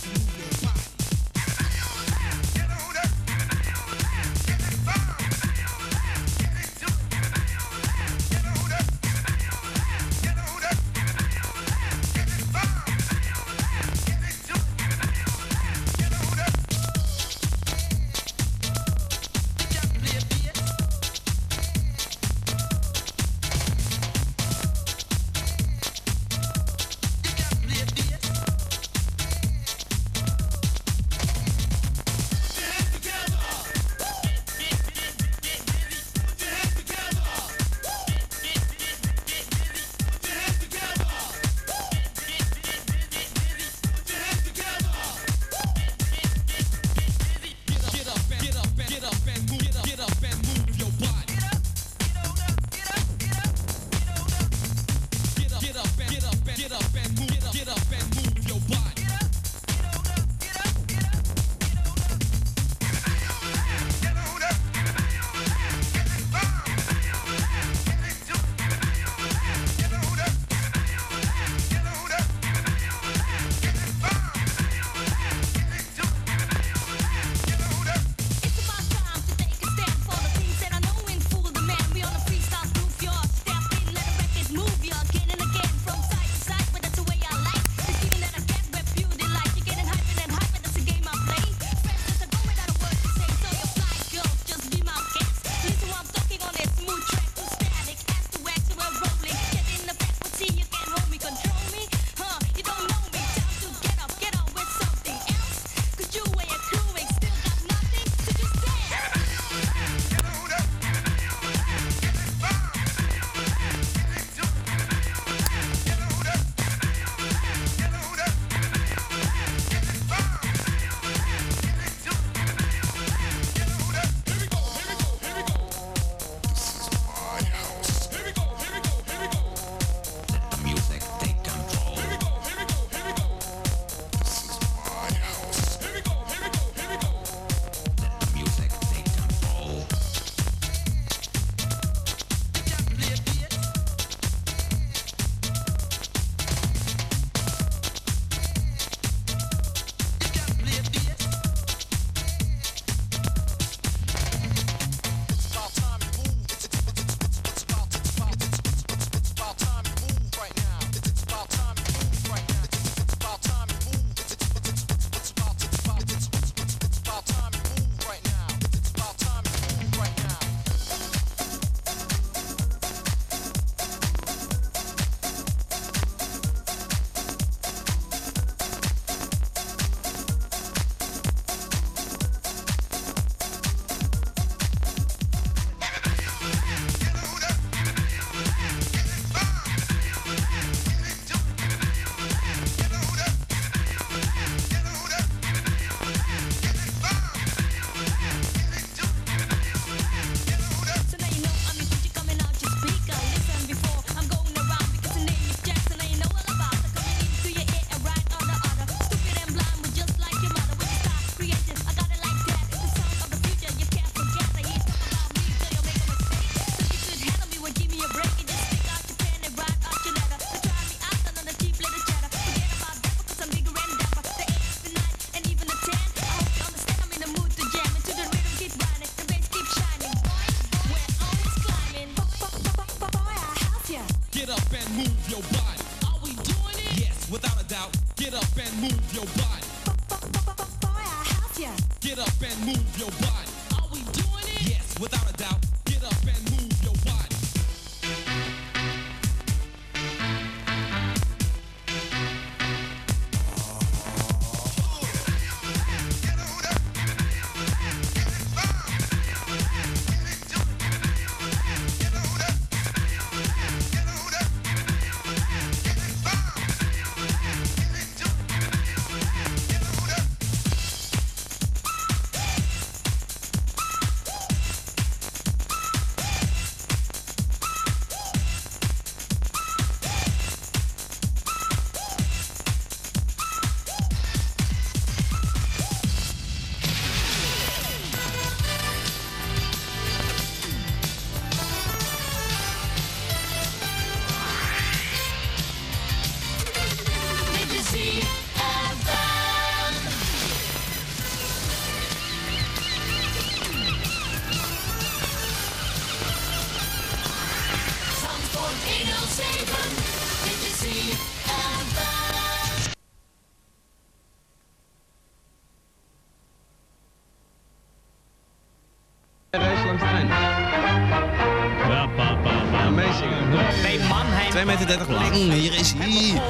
39 lang. Hier is hij.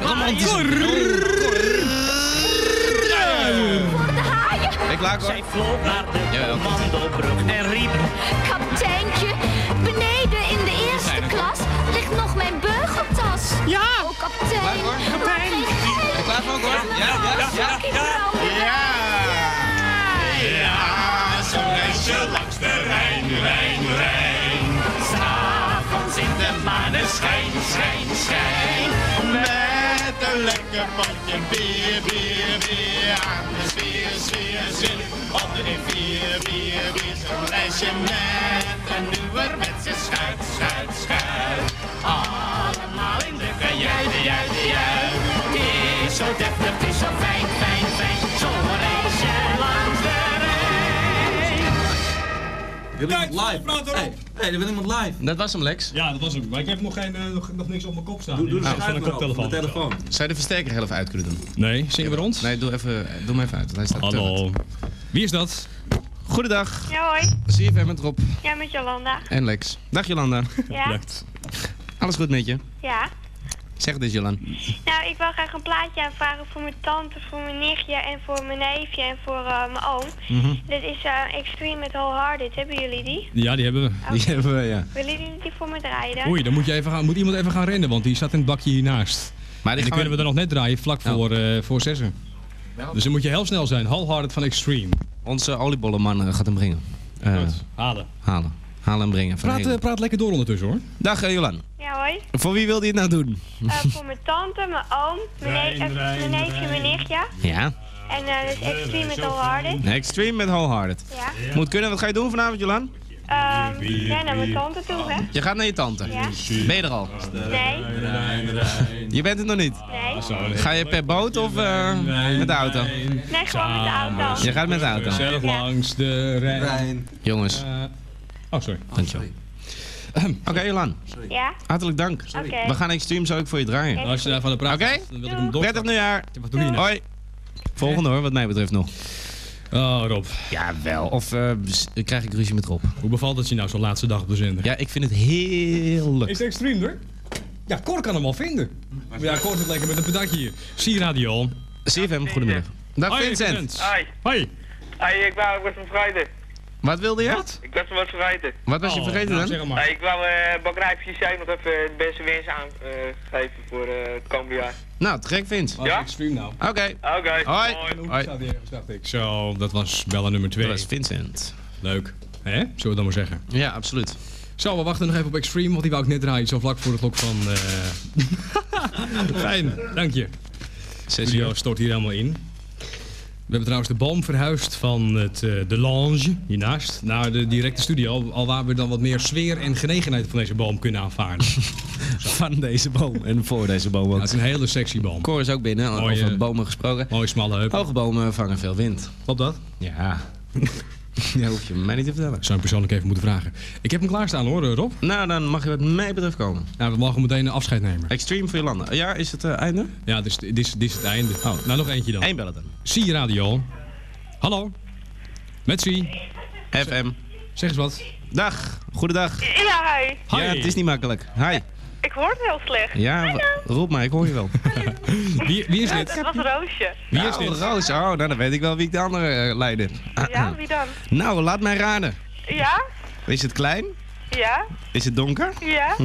Romantisch. Ik laat Zij vloog naar de commandobrug en riep... Kapiteintje, beneden in de eerste klas ligt nog mijn beugeltas. Ja! Oh, kapitein. Kapitein. Ik laat ook hoor. Ja, ja. ja. De maneschijn, schijn, schijn. Met een lekker potje bier, bier, bier. Aan de sfeer, sfeer, zin. Onder in vier, bier, bier. Zo'n reisje met een nieuwerwetse schuit, schuit, schuit. Allemaal in de kajuit, juit, juit. Het is zo deftig, is zo fijn, fijn, fijn. Zo'n reisje langs de Rijn. Live? Hey, hey, er wil iemand live. Dat was hem, Lex. Ja, dat was hem. Maar ik heb nog, geen, eh, nog, nog niks op mijn kop staan. Doe- doe de Dus schuif van een koptelefoon. de telefoon. Zou je de versterker heel even uit kunnen doen? Nee, zingen we rond? Nee, doe, even, doe hem even uit. Hij staat Hallo. Wie is dat? Goedendag. Ja, hoi. Zie je met Rob Ja, met Jolanda. en Lex. Dag Jolanda. Ja. Alles goed met je? Ja. Zeg het eens, Jolan. Ik wil graag een plaatje aanvragen voor mijn tante, voor mijn nichtje en voor mijn neefje en voor eh, mijn oom. Mhm. Dit is eh, Extreme met Wholehearted. Hebben jullie die? Ja, die hebben we. Die hebben we, ja. Willen jullie die voor me draaien dan? Oei, dan moet, je even gaan, moet iemand even gaan rennen, want die staat in het bakje hiernaast. Maar en die kunnen we dan nog net draaien, vlak voor, eh voor zessen. Dus dan moet je heel snel zijn. Wholehearted van Extreme. Onze oliebollenman gaat hem brengen. Eh, Goed, halen. Halen. Halen en brengen. Van Praat, Helen. eh, praat lekker door ondertussen hoor. Dag eh, Jolan. Ja, hoi. Voor wie wil je het nou doen? Eh, voor mijn tante, mijn oom, mijn, mijn neefje, mijn nichtje. Ja. En eh dus Extreme met Wholehearted. Extreme met Wholehearted. Ja. Moet kunnen. Wat ga je doen vanavond, Jolan? Ehm, ja, naar mijn tante toe, hè? Je gaat naar je tante. Ja. Ben je er al? Nee. Je bent het nog niet? Nee. Ga je per boot of eh, met de auto? Nee, gewoon met de auto. Je gaat met de auto. Zelf langs de Rijn. Jongens. Oh, sorry. Dankjewel. Oké, Jolan. Ja? Hartelijk dank. We gaan Extreme zo ook voor je draaien. Nou, Als je daarvan de praat, Oké? dan wil ik hem door. Prettig nieuwjaar. Wat doe je nou? Hoi. Volgende hoor, wat mij betreft nog. Oh, Rob. Ja, wel. Of eh, krijg ik ruzie met Rob? Hoe bevalt het je nou zo'n laatste dag op de zender? Ja, ik vind het heerlijk. Is het extreem hoor? Ja, Cor kan hem wel vinden. Maar ja, Cor zit lekker met een pedakje hier. Zie radio. CFM, goedemiddag. Dag Hoi, Vincent. Hoi. Hoi. Hoi, ik ik was hem vergeten. Wat wilde je? Ik was wat vergeten. Wat was je Oh, vergeten nou, dan? zeg maar. Hey, ik wou uh, Bakrijpje jij nog even de beste wensen aangeven voor eh, het komende jaar. Nou, te gek Vince. Wat is extreem nou? Oké. Oké. Hoi. Hoi. Staat hier ergens, dacht ik. Zo, dat was bellen nummer 2. Dat was Vincent. Leuk. Hè? Zullen we dan maar zeggen? Ja, absoluut. Zo, we wachten nog even op Extreme, want die wou ik net draaien. Zo vlak voor de klok van... eh Fijn, dank je. Studio stort hier helemaal in. We hebben trouwens de boom verhuisd van het, eh, de lounge hiernaast naar de directe studio. Al waar we dan wat meer sfeer en genegenheid van deze boom kunnen aanvaarden. Van deze boom en voor deze boom ook. Ja, het is een hele sexy boom. Cor is ook binnen, Mooie- over bomen gesproken. Mooi smalle heup. Hoge bomen vangen veel wind. Klopt dat? Ja. Ja, hoef je mij niet te vertellen. Zou ik persoonlijk even moeten vragen. Ik heb hem klaarstaan hoor, eh, Rob. Nou, dan mag je wat mij betreft komen. Nou, we mogen meteen een afscheid nemen. Extreme voor je landen. Ja, is het eh, einde? Ja, dit is, dit, is, dit is het einde. Oh, nou nog eentje dan. Eén bellen dan. Zie je radio. Hallo. Met Zie. FM. Zeg eens wat. Dag. Goedendag. Ja, hi. Ja, het is niet makkelijk. Hi. Ik hoor het heel slecht. Ja, roep maar, ik hoor je wel. wie, wie is Ja, dit? dat was Roosje. Wie is dit? Roos. Oh, nou dan weet ik wel wie ik de andere eh, leider. Ja, wie dan? Nou, laat mij raden. Ja? Is het klein? Ja? Is het donker? Ja?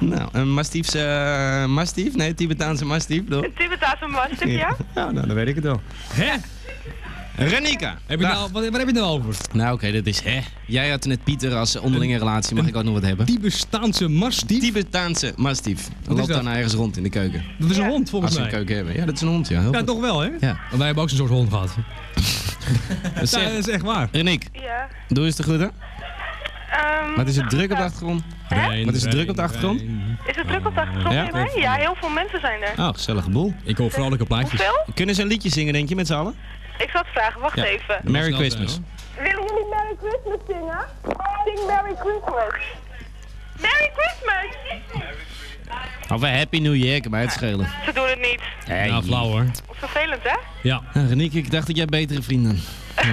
Nou, een mastiefse uh, mastief? Nee, Tibetaanse mastief, toch? Een Tibetaanse mastiff, ja? Ja, nou, dan weet ik het wel. Hè? Renika. Heb je nou, wat, waar heb je het nou over? Nou, oké, dat is hè. Jij had net Pieter als onderlinge relatie, mag ik ook nog wat hebben? Tibetaanse mastief? Tibetaanse mastief. Dat loopt dat? dan ergens rond in de keuken. Dat is een hond volgens Als we mij. een keuken hebben. Ja, dat is een hond, ja. Heel Ja, goed. toch wel hè? Ja. Want wij hebben ook zo'n soort hond gehad. Ja, zeg, dat is echt waar. Renik, Ja. doe eens de groeten. Ehm, Wat is het druk op de achtergrond? Rijn, Wat is het druk op de achtergrond? Is het druk op de achtergrond Ja? bij mij? Ja, heel veel mensen zijn er. Oh, gezellige boel. Ik hoor vrolijke plaatjes. Hoeveel? Kunnen ze een liedje zingen, denk je, met z'n allen? Ik zal het vragen, wacht Ja. even. Merry Christmas. Willen jullie Merry Christmas zingen? Sing Merry Christmas. Merry Christmas! Of een Happy New Year, kan mij het schelen. Ze doen het niet. Hey. Ja, flauw hoor. Vervelend, hè? Ja. Nou, Reniek, ik dacht dat jij betere vrienden had.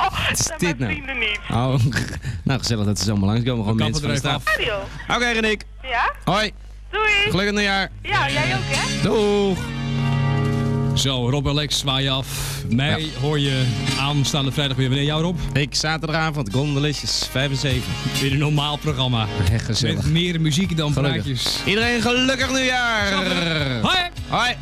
Ja. Wat is zijn dit mijn nou? vrienden niet. Oh, nou gezellig dat ze zomaar langskomen. Gewoon kappen mensen van de stad. Radio. Oké, Reniek. Ja? Hoi. Doei! Gelukkig nieuwjaar. Ja, jij ook, hè? Doeg. Zo, Rob en Lex, zwaai je af. Mij hoor je aanstaande vrijdag weer. Wanneer jou, Rob? Ik zaterdagavond, Golden Delicious, 5 en 7. Weer een normaal programma. Echt gezellig. Met meer muziek dan Gelukkig. praatjes. Iedereen gelukkig nieuwjaar. Hoi! Hoi.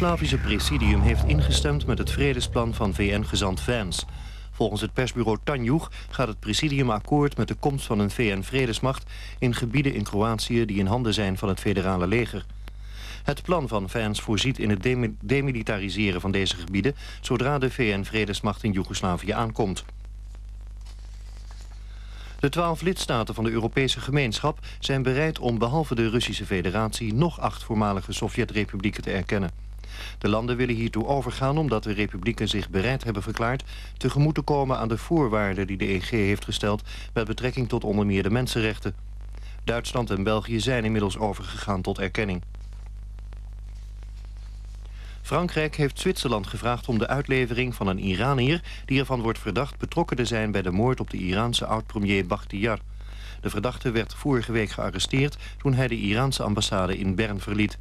Joegoslavische presidium heeft ingestemd met het vredesplan van VN-gezant Vance. Volgens het persbureau Tanjoeg gaat het presidium akkoord met de komst van een VN-vredesmacht in gebieden in Kroatië die in handen zijn van het federale leger. Het plan van Vance voorziet in het demi- demilitariseren van deze gebieden zodra de VN-vredesmacht in Joegoslavië aankomt. De twaalf lidstaten van de Europese gemeenschap zijn bereid om behalve de Russische federatie nog acht voormalige Sovjet-republieken te erkennen. De landen willen hiertoe overgaan omdat de republieken zich bereid hebben verklaard tegemoet te komen aan de voorwaarden die de EG heeft gesteld met betrekking tot onder meer de mensenrechten. Duitsland en België zijn inmiddels overgegaan tot erkenning. Frankrijk heeft Zwitserland gevraagd om de uitlevering van een Iranier... die ervan wordt verdacht betrokken te zijn bij de moord op de Iraanse oud-premier Bakhtiar. De verdachte werd vorige week gearresteerd toen hij de Iraanse ambassade in Bern verliet.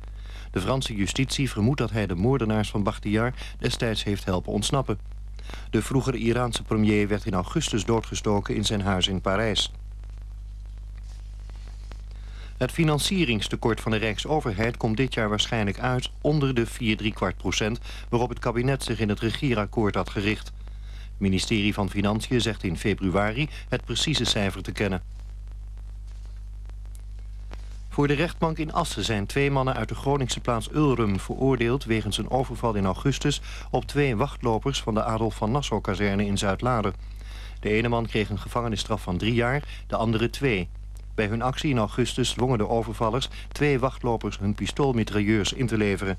De Franse justitie vermoedt dat hij de moordenaars van Bakhtiar destijds heeft helpen ontsnappen. De vroegere Iraanse premier werd in augustus doodgestoken in zijn huis in Parijs. Het financieringstekort van de Rijksoverheid komt dit jaar waarschijnlijk uit onder de 4 kwart procent waarop het kabinet zich in het regeerakkoord had gericht. Het ministerie van Financiën zegt in februari het precieze cijfer te kennen. Voor de rechtbank in Assen zijn twee mannen uit de Groningse plaats Ulrum veroordeeld wegens een overval in augustus op twee wachtlopers van de Adolf van Nassau-kazerne in Zuidlaren. De ene man kreeg een gevangenisstraf van drie jaar, de andere twee. Bij hun actie in augustus dwongen de overvallers twee wachtlopers hun pistoolmitrailleurs in te leveren.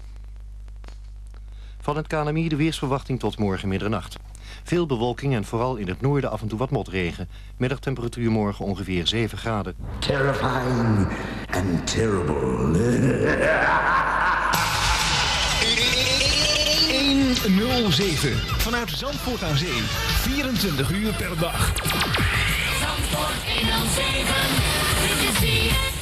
Van het KNMI de weersverwachting tot morgen middernacht. Veel bewolking en vooral in het noorden af en toe wat motregen. Middagtemperatuur morgen ongeveer 7 graden. Terrifying and terrible. 107. Vanuit Zandvoort aan Zee. 24 uur per dag. Zandvoort 107.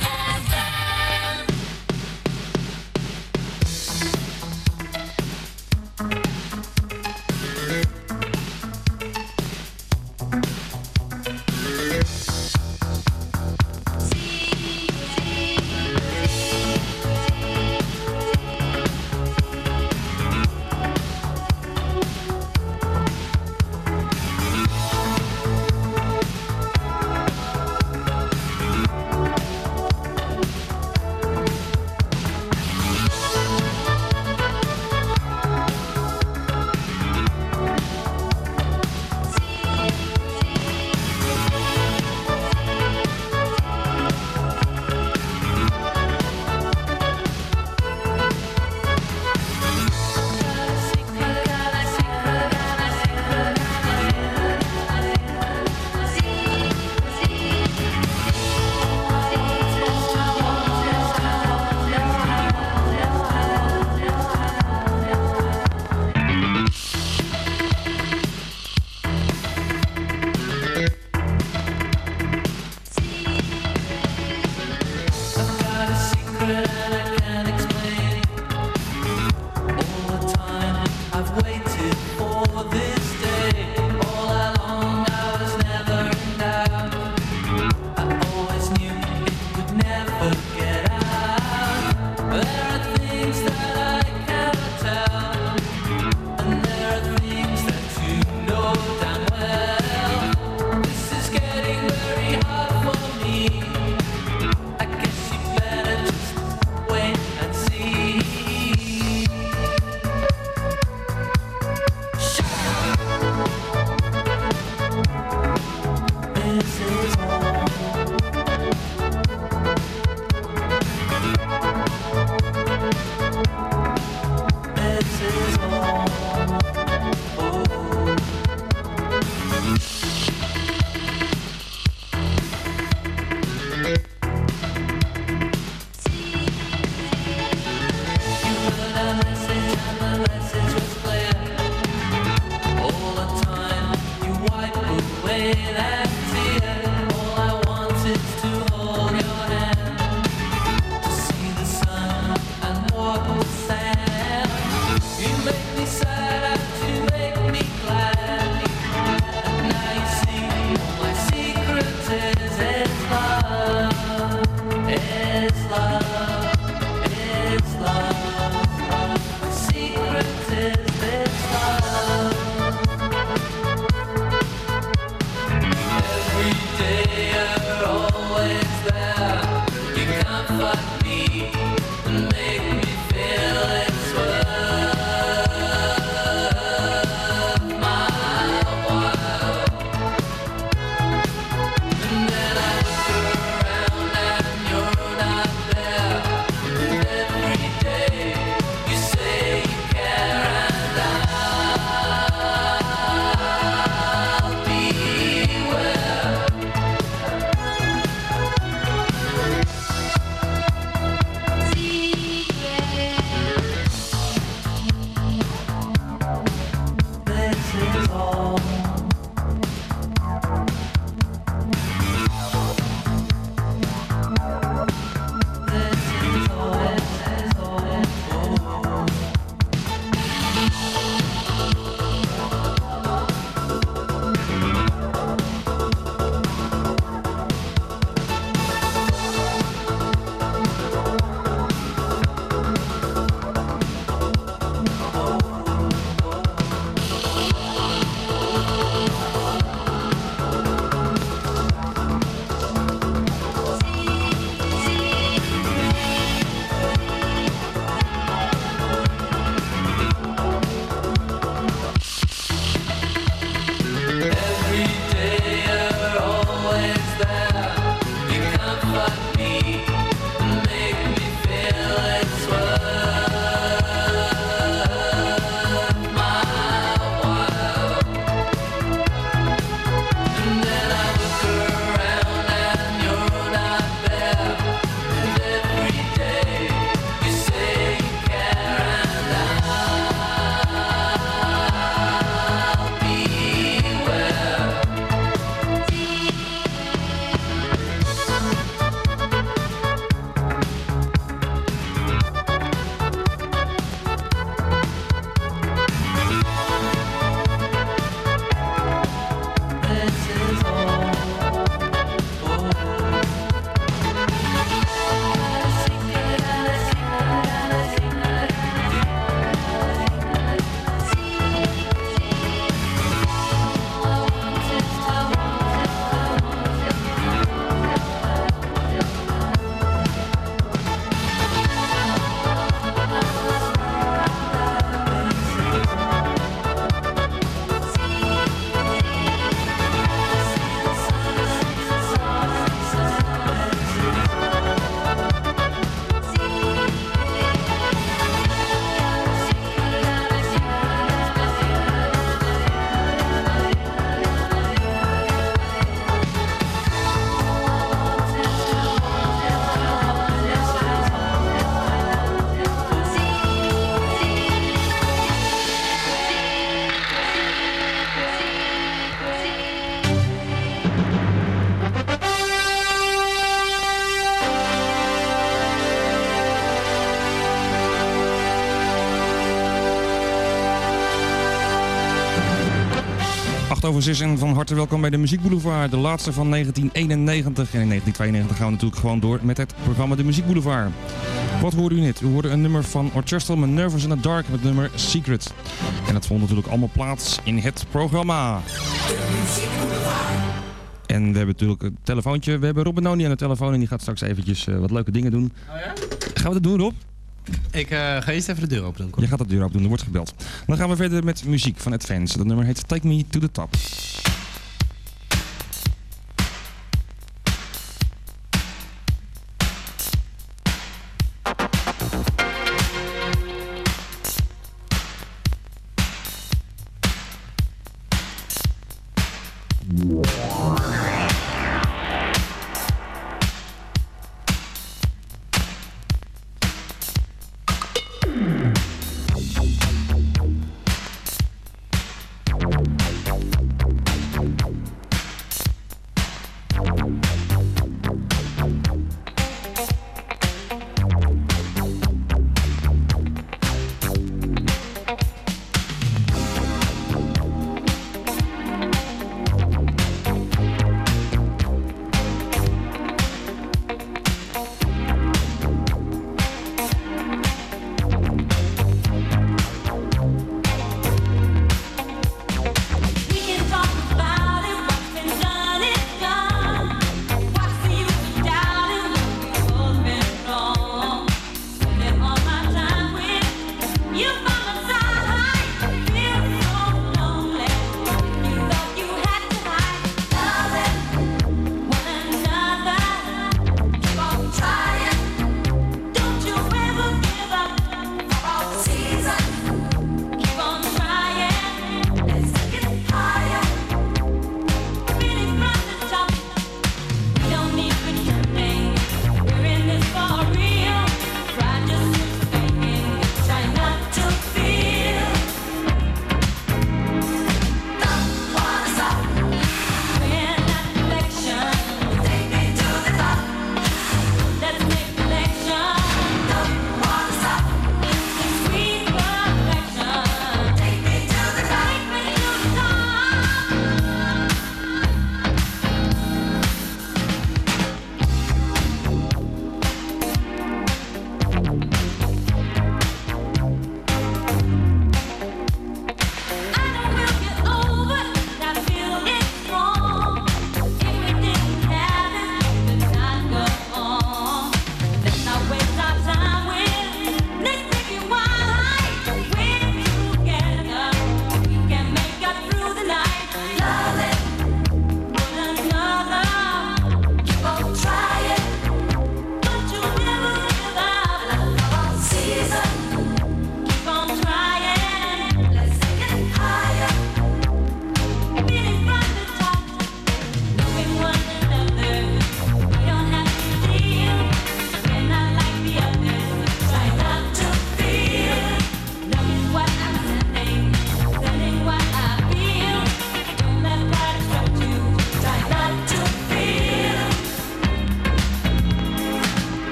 Over 6 en van harte welkom bij de Muziek Boulevard. De laatste van 1991. En in 1992 gaan we natuurlijk gewoon door met het programma De Muziek Boulevard. Wat hoorde u net? U hoorde een nummer van Orchestral Nervous in the Dark met nummer Secret. En dat vond natuurlijk allemaal plaats in het programma. En we hebben natuurlijk een telefoontje. We hebben Rob Benoni aan de telefoon en die gaat straks eventjes eh, wat leuke dingen doen. Gaan we dat doen, Rob? Ik eh, ga eerst even de deur open doen. Je gaat de deur open doen, er wordt gebeld. Dan gaan we verder met muziek van Advance. Dat nummer heet Take Me to the Top.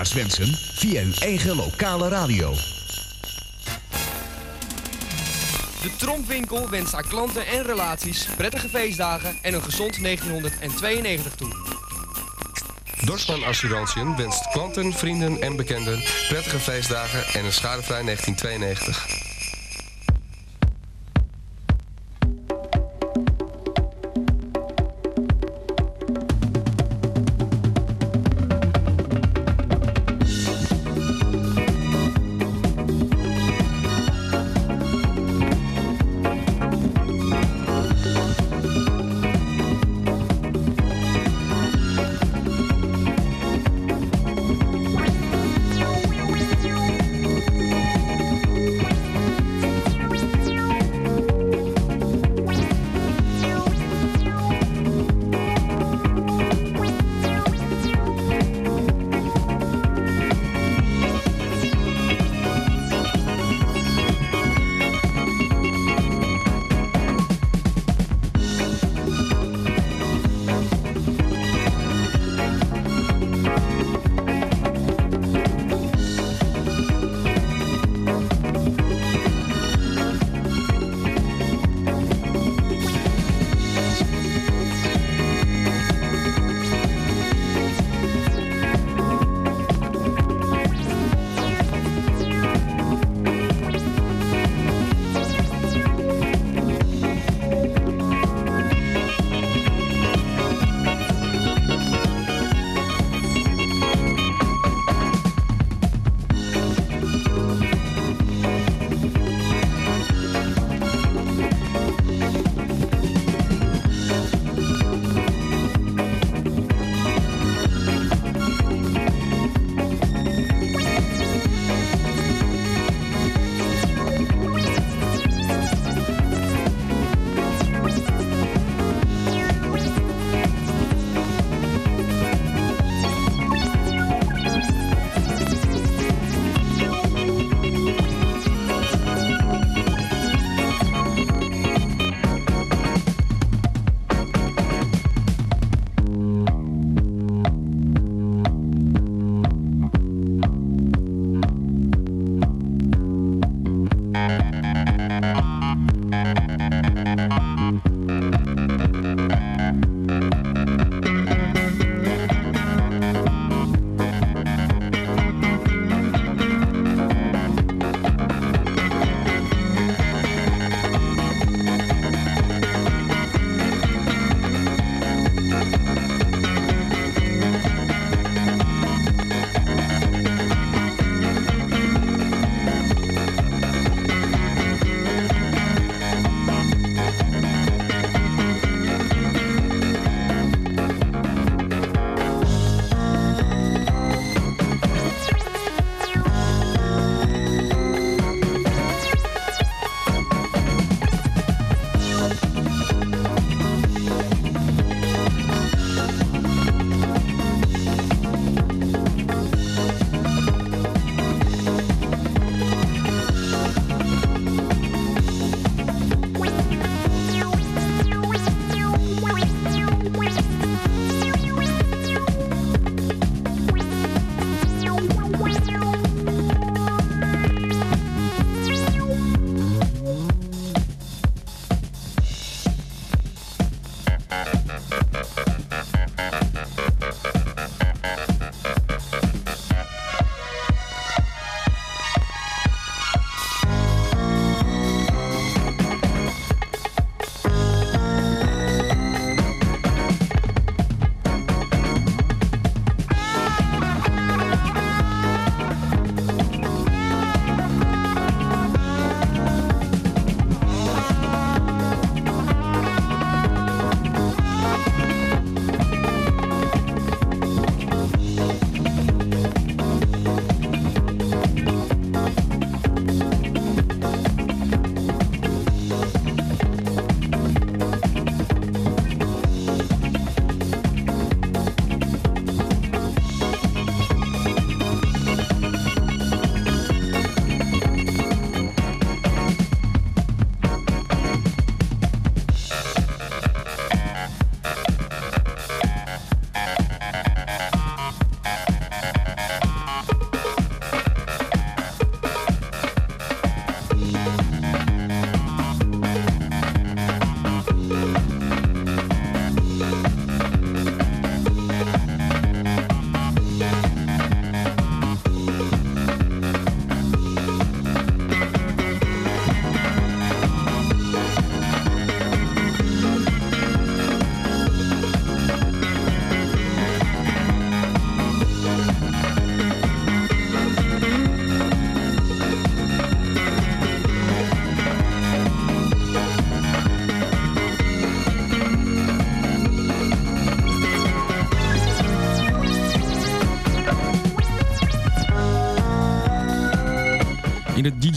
Nieuwjaarswensen via uw eigen lokale radio. De Trompwinkel wenst aan klanten en relaties prettige feestdagen en een gezond 1992 toe. Dorsman Assurantiën wenst klanten, vrienden en bekenden prettige feestdagen en een schadevrij 1992.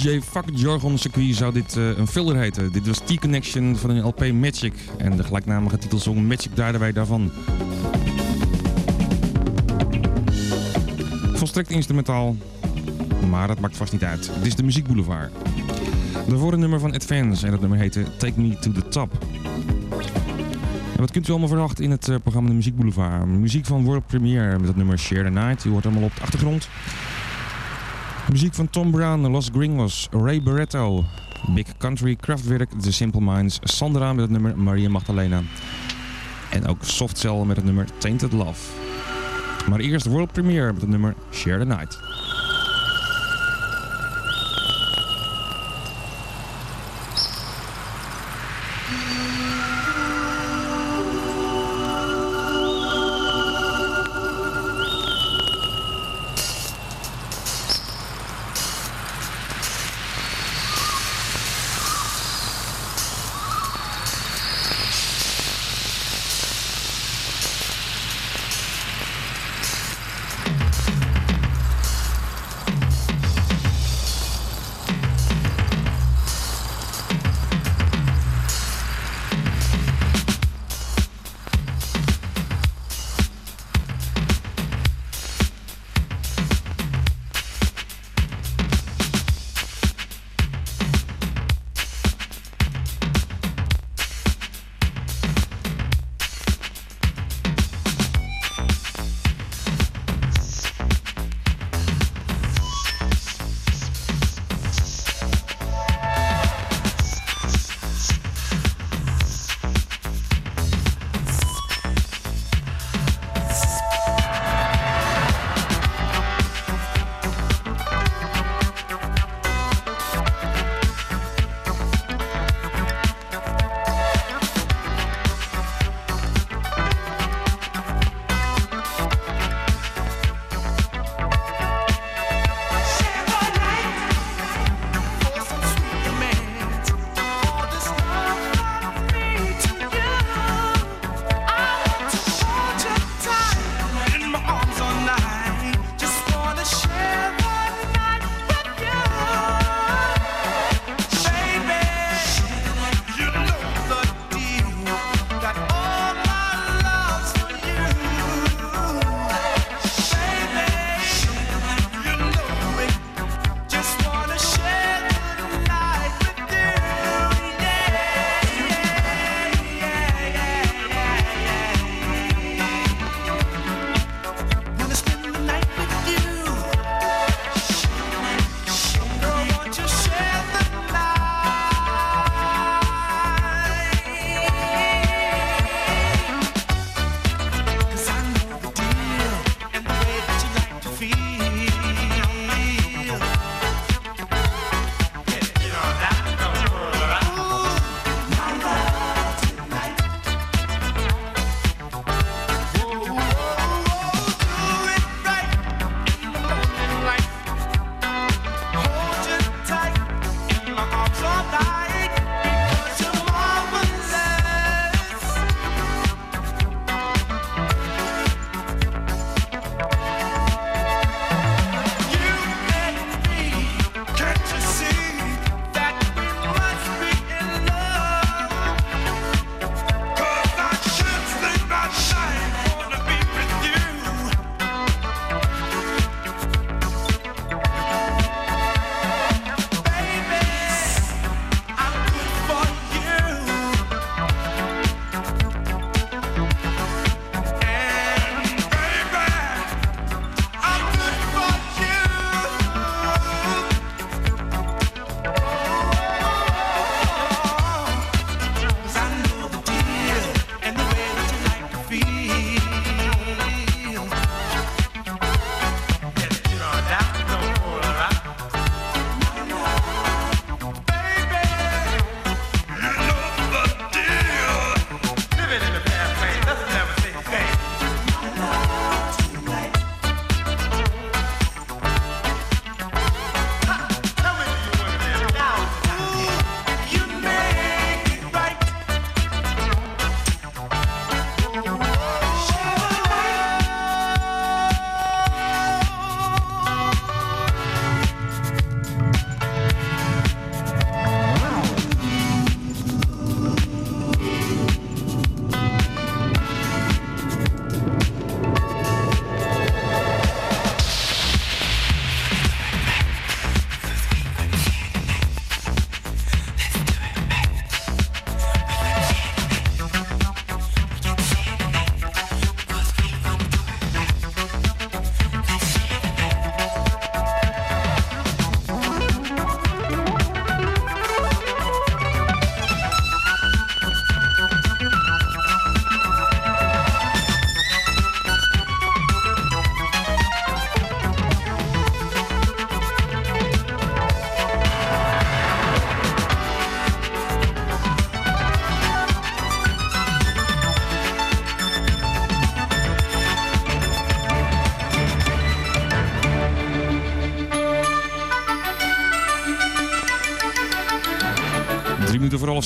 DJ Fuck It Jargon circuit zou dit eh, een filler heten. Dit was T-Connection van een LP Magic. En de gelijknamige titelsong Magic draaiden wij daarvan. Volstrekt instrumentaal, maar dat maakt vast niet uit. Dit is de Muziek Boulevard. Daarvoor een nummer van Advance en dat nummer heette Take Me To The Top. En wat kunt u allemaal verwachten in het eh, programma De Muziek Boulevard? Muziek van World Premiere met het nummer Share The Night. U hoort allemaal op de achtergrond. Muziek van Tom Brown, Los Gringos, Ray Barretto, Big Country, Kraftwerk, The Simple Minds, Sandra met het nummer Maria Magdalena. En ook Soft Cell met het nummer Tainted Love. Maar eerst World Premiere met het nummer Share The Night.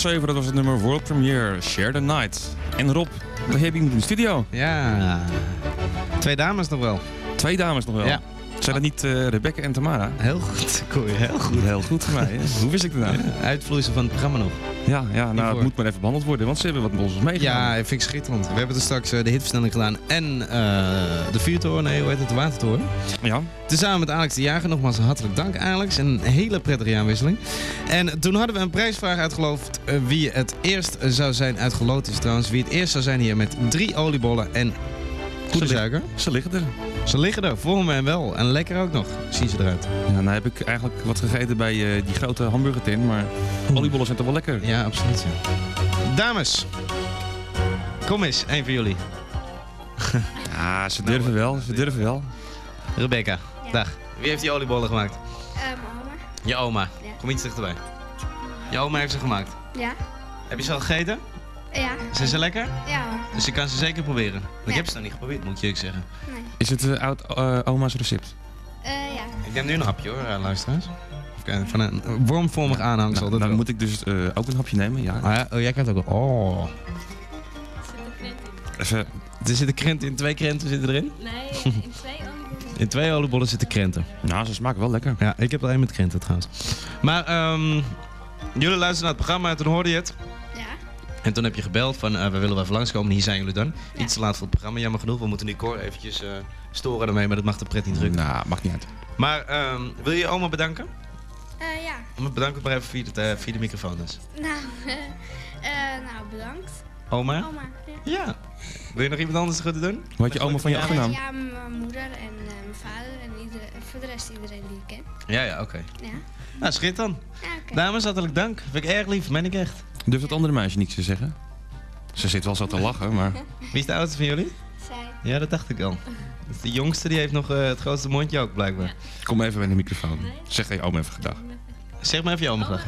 dat was het nummer World Premiere, Share the Night. En Rob, we heb je in de studio. Ja, twee dames nog wel. Twee dames nog wel? Ja. Zijn dat niet eh, Rebecca en Tamara? Heel goed, Kooi. Heel goed. Heel goed voor mij. Hè? Hoe wist ik dat nou? Uitvloeisel van het programma nog. Ja, ja nou, het moet maar even behandeld worden, want ze hebben wat met ons meegedaan. Ja, vind ik schitterend. We hebben er straks eh, de hitversnelling gedaan en eh, de vuurtoren, nee, hoe heet het, de watertoren. Ja. Tezamen met Alex de Jager, nogmaals hartelijk dank Alex. Een hele prettige aanwisseling. En toen hadden we een prijsvraag uitgeloofd eh, wie het eerst zou zijn uitgeloot is trouwens. Wie het eerst zou zijn hier met drie oliebollen en goede lig- suiker. Ze liggen er. Ze liggen er, voor me en wel. En lekker ook nog, zien ze eruit. Ja, nou heb ik eigenlijk wat gegeten bij eh, die grote hamburgertin, maar oliebollen zijn toch wel lekker? Ja, absoluut. Dames, kom eens, één van jullie. Ja, ze durven wel, ze durven wel. Rebecca, dag. Wie heeft die oliebollen gemaakt? Ehm, oma. Je oma. Kom iets dichterbij. Je oma heeft ze gemaakt. Ja. Heb je ze al gegeten? Ja. Zijn ze lekker? Ja. Dus je kan ze zeker proberen. Ik Ja. heb ze nog niet geprobeerd, moet ik je eerlijk zeggen. Nee. Is het eh, oud eh, oma's recept? Eh, ja. Ik neem nu een hapje hoor, eh, luisteraars. Even van een wormvormig aanhangsel. Nou, dat dan wel. moet ik dus eh, ook een hapje nemen, ja. Ah, ja, oh, jij krijgt ook een... Oh. Even, Er zitten krenten in, twee krenten zitten erin. Nee, in twee oliebollen. In twee oliebollen zitten krenten. nou, ze smaken wel lekker. Ja, ik heb er één met krenten trouwens. Maar ehm, jullie luisterden naar het programma en toen hoorde je het. Ja. En toen heb je gebeld van, eh, we willen wel even langskomen. Hier zijn jullie dan. Iets te laat voor het programma, jammer genoeg. We moeten nu Cor eventjes eh, storen daarmee, maar dat mag de pret niet drukken. Nou, mag niet uit. Maar ehm, wil je je oma bedanken? Eh, ja. Maar bedank het maar even via de, via de microfoon dus. Nou, eh, nou, bedankt. Oma? Oma. Ja. Ja. Wil je nog iemand anders goed doen? Hoe heet je oma van je achternaam? Ja, mijn moeder en eh, mijn vader en iedereen, voor de rest iedereen die ik ken. Ja, ja, oké. Ja. Nou, schit dan. Ja, oké. Dames, hartelijk dank. Vind ik erg lief, meen ik echt. Durft het andere meisje niets te zeggen? Ze zit wel zo te lachen, maar... Wie is de oudste van jullie? Zij. Ja, dat dacht ik al. Dus de jongste die heeft nog eh, het grootste mondje ook, blijkbaar. Kom even bij de microfoon. Zeg je oma even gedag. Zeg maar even je oma gedag.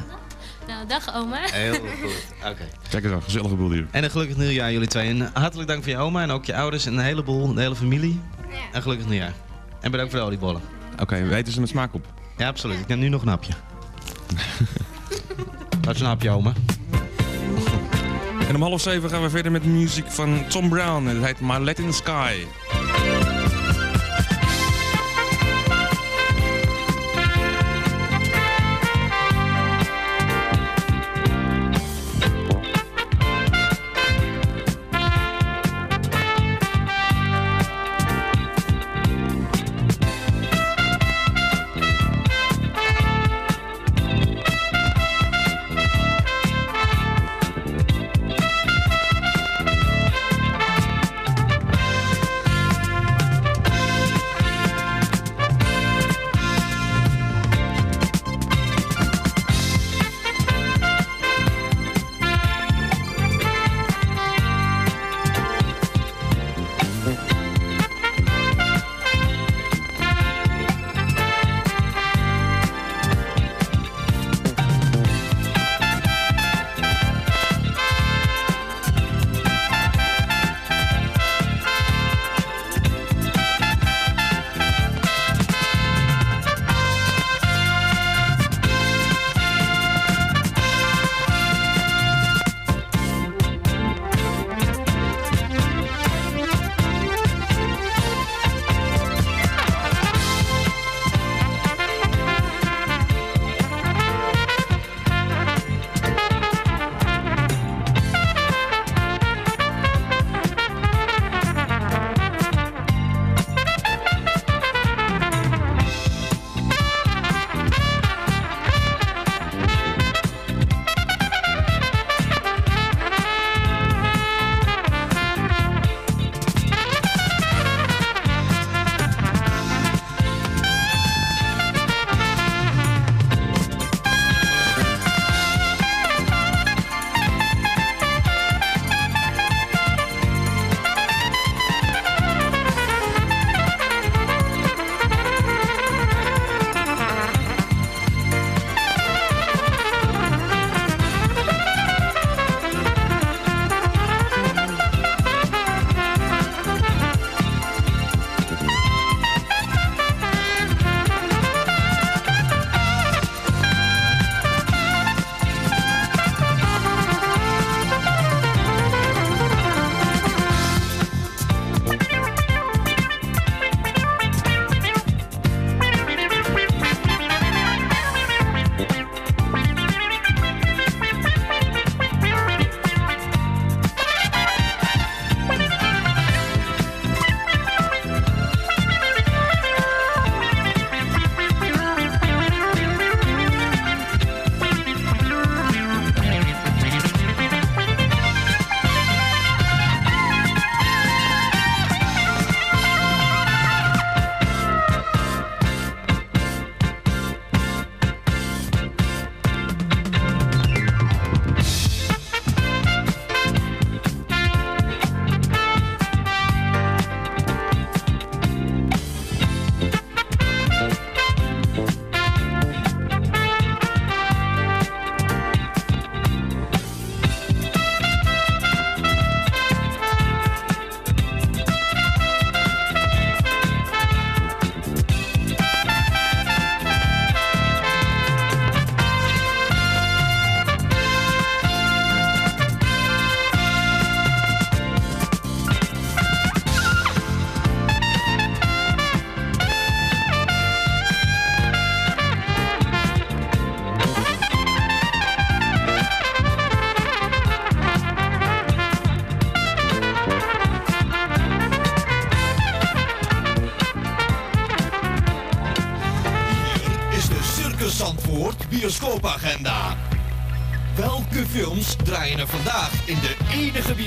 Nou, dag oma. Heel goed. Oké. Kijk eens aan, gezellige boel hier. En een gelukkig nieuwjaar jullie twee. En hartelijk dank voor je oma en ook je ouders en een heleboel, de hele familie. En gelukkig nieuwjaar. En bedankt voor de oliebollen. Oké, weten ze met smaak op? Ja, absoluut. Ik neem nu nog een hapje. Dat is een hapje, oma. En om half zeven gaan we verder met de muziek van Tom Brown. En het heet My Latin Sky.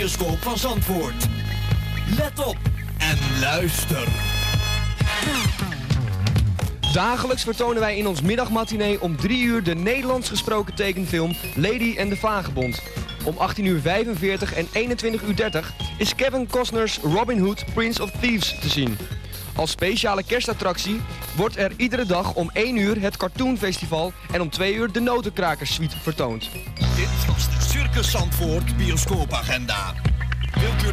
Bioscoop van Zandvoort? Let op en luister. Dagelijks vertonen wij in ons middagmatinee om 3 uur de Nederlands gesproken tekenfilm Lady en de Vagebond. Om 18 uur 45 en 21 uur 30 is Kevin Costner's Robin Hood Prince of Thieves te zien. Als speciale kerstattractie wordt er iedere dag om 1 uur het Cartoon Festival en om 2 uur de Notenkrakers Suite vertoond. Dit was de Circus Zandvoort bioscoopagenda.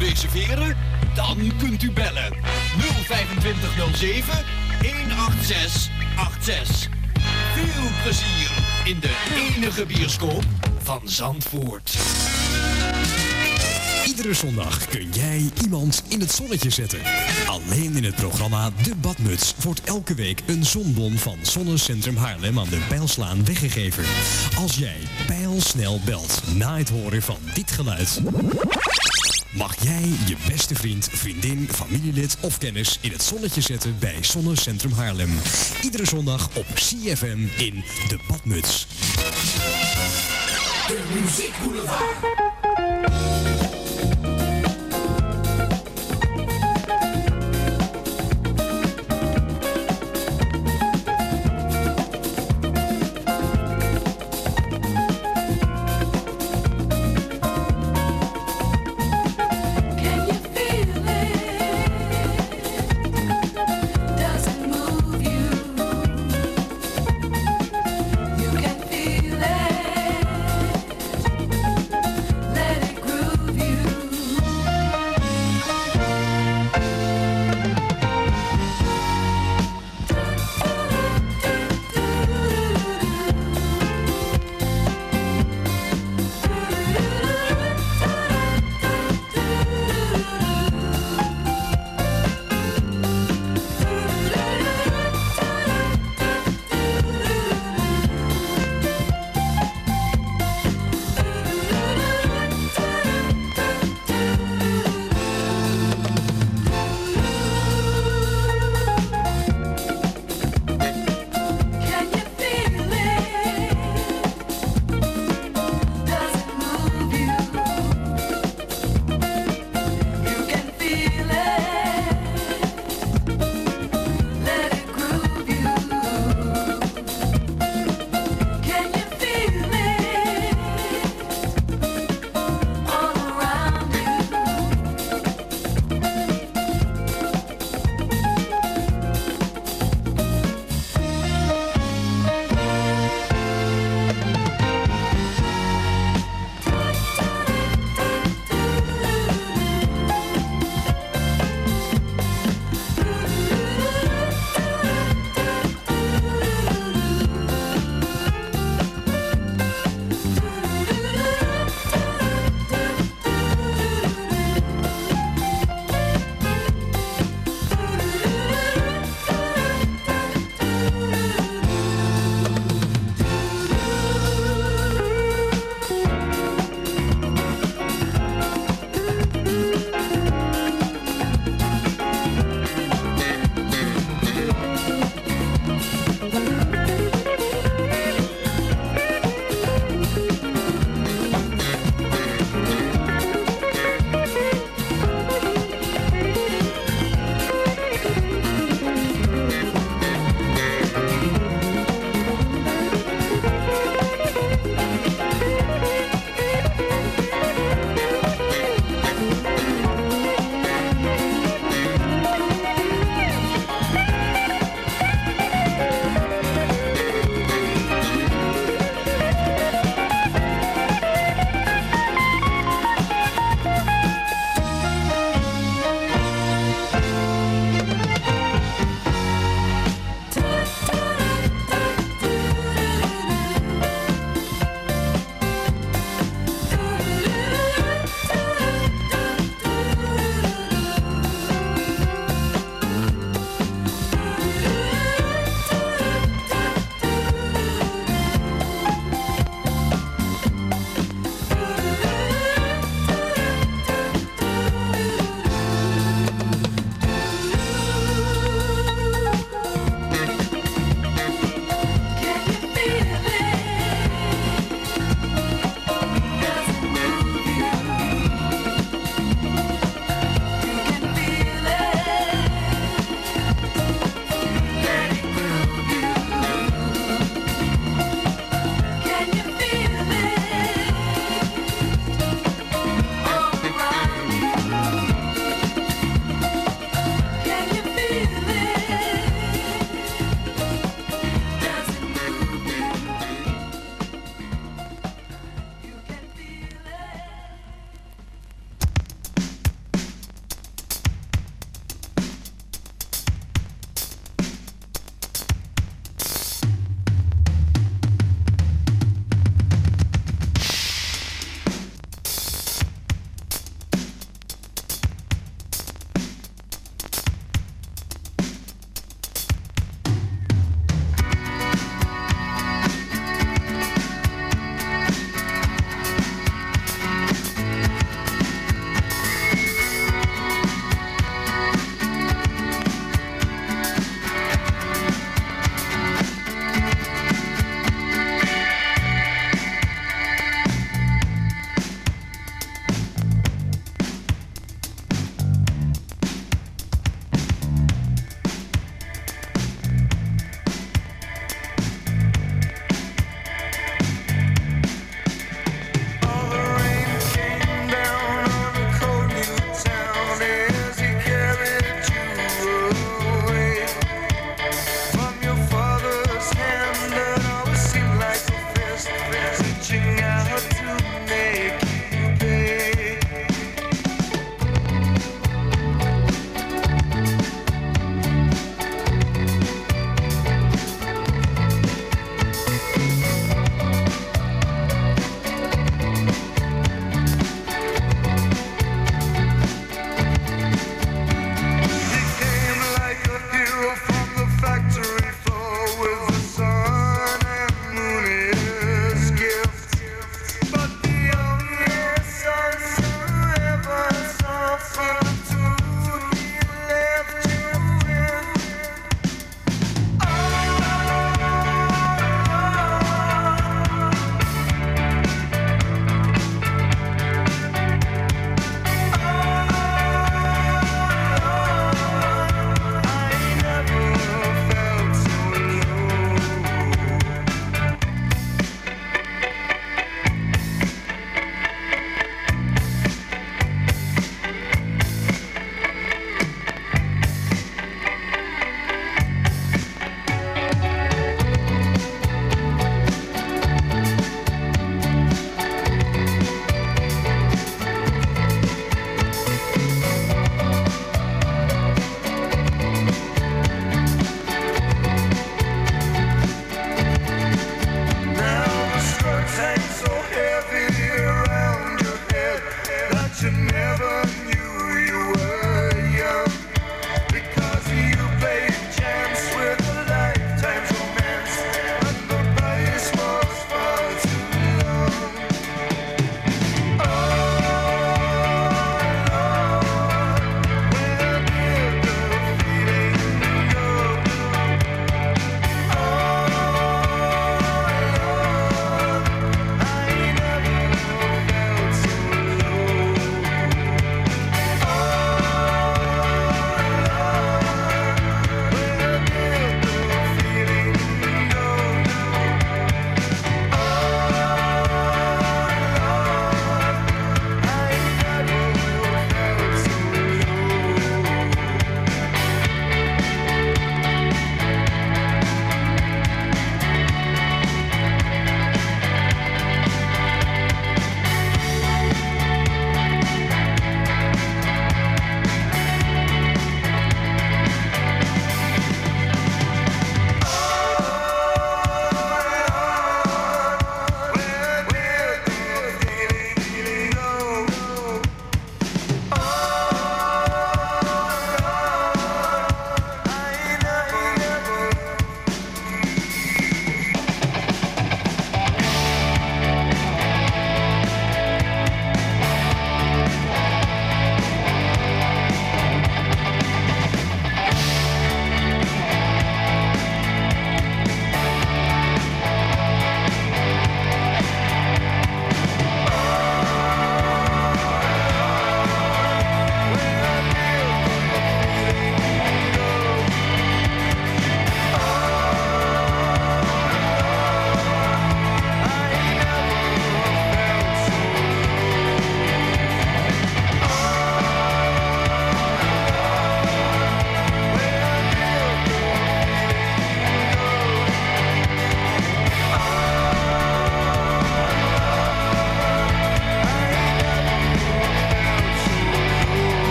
Reserveren? Dan kunt u bellen 02507 18686. Veel plezier in de enige bioscoop van Zandvoort. Iedere zondag kun jij iemand in het zonnetje zetten. Alleen in het programma De Badmuts wordt elke week een zonbon van Zonnecentrum Haarlem aan de Pijlslaan weggegeven. Als jij pijlsnel belt na het horen van dit geluid, mag jij je beste vriend, vriendin, familielid of kennis in het zonnetje zetten bij Zonnecentrum Haarlem. Iedere zondag op CFM in De Badmuts.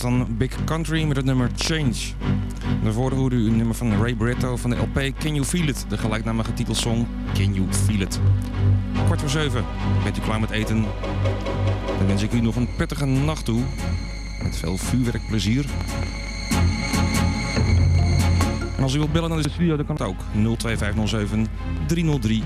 dan Big Country met het nummer Change. Daarvoor hoorde u een nummer van Ray Brito van de LP Can You Feel It, de gelijknamige titelsong Can You Feel It. Kwart voor zeven, bent u klaar met eten? Dan wens ik u nog een prettige nacht toe, met veel vuurwerkplezier. En als u wilt bellen naar de studio, dan kan het ook 02507 303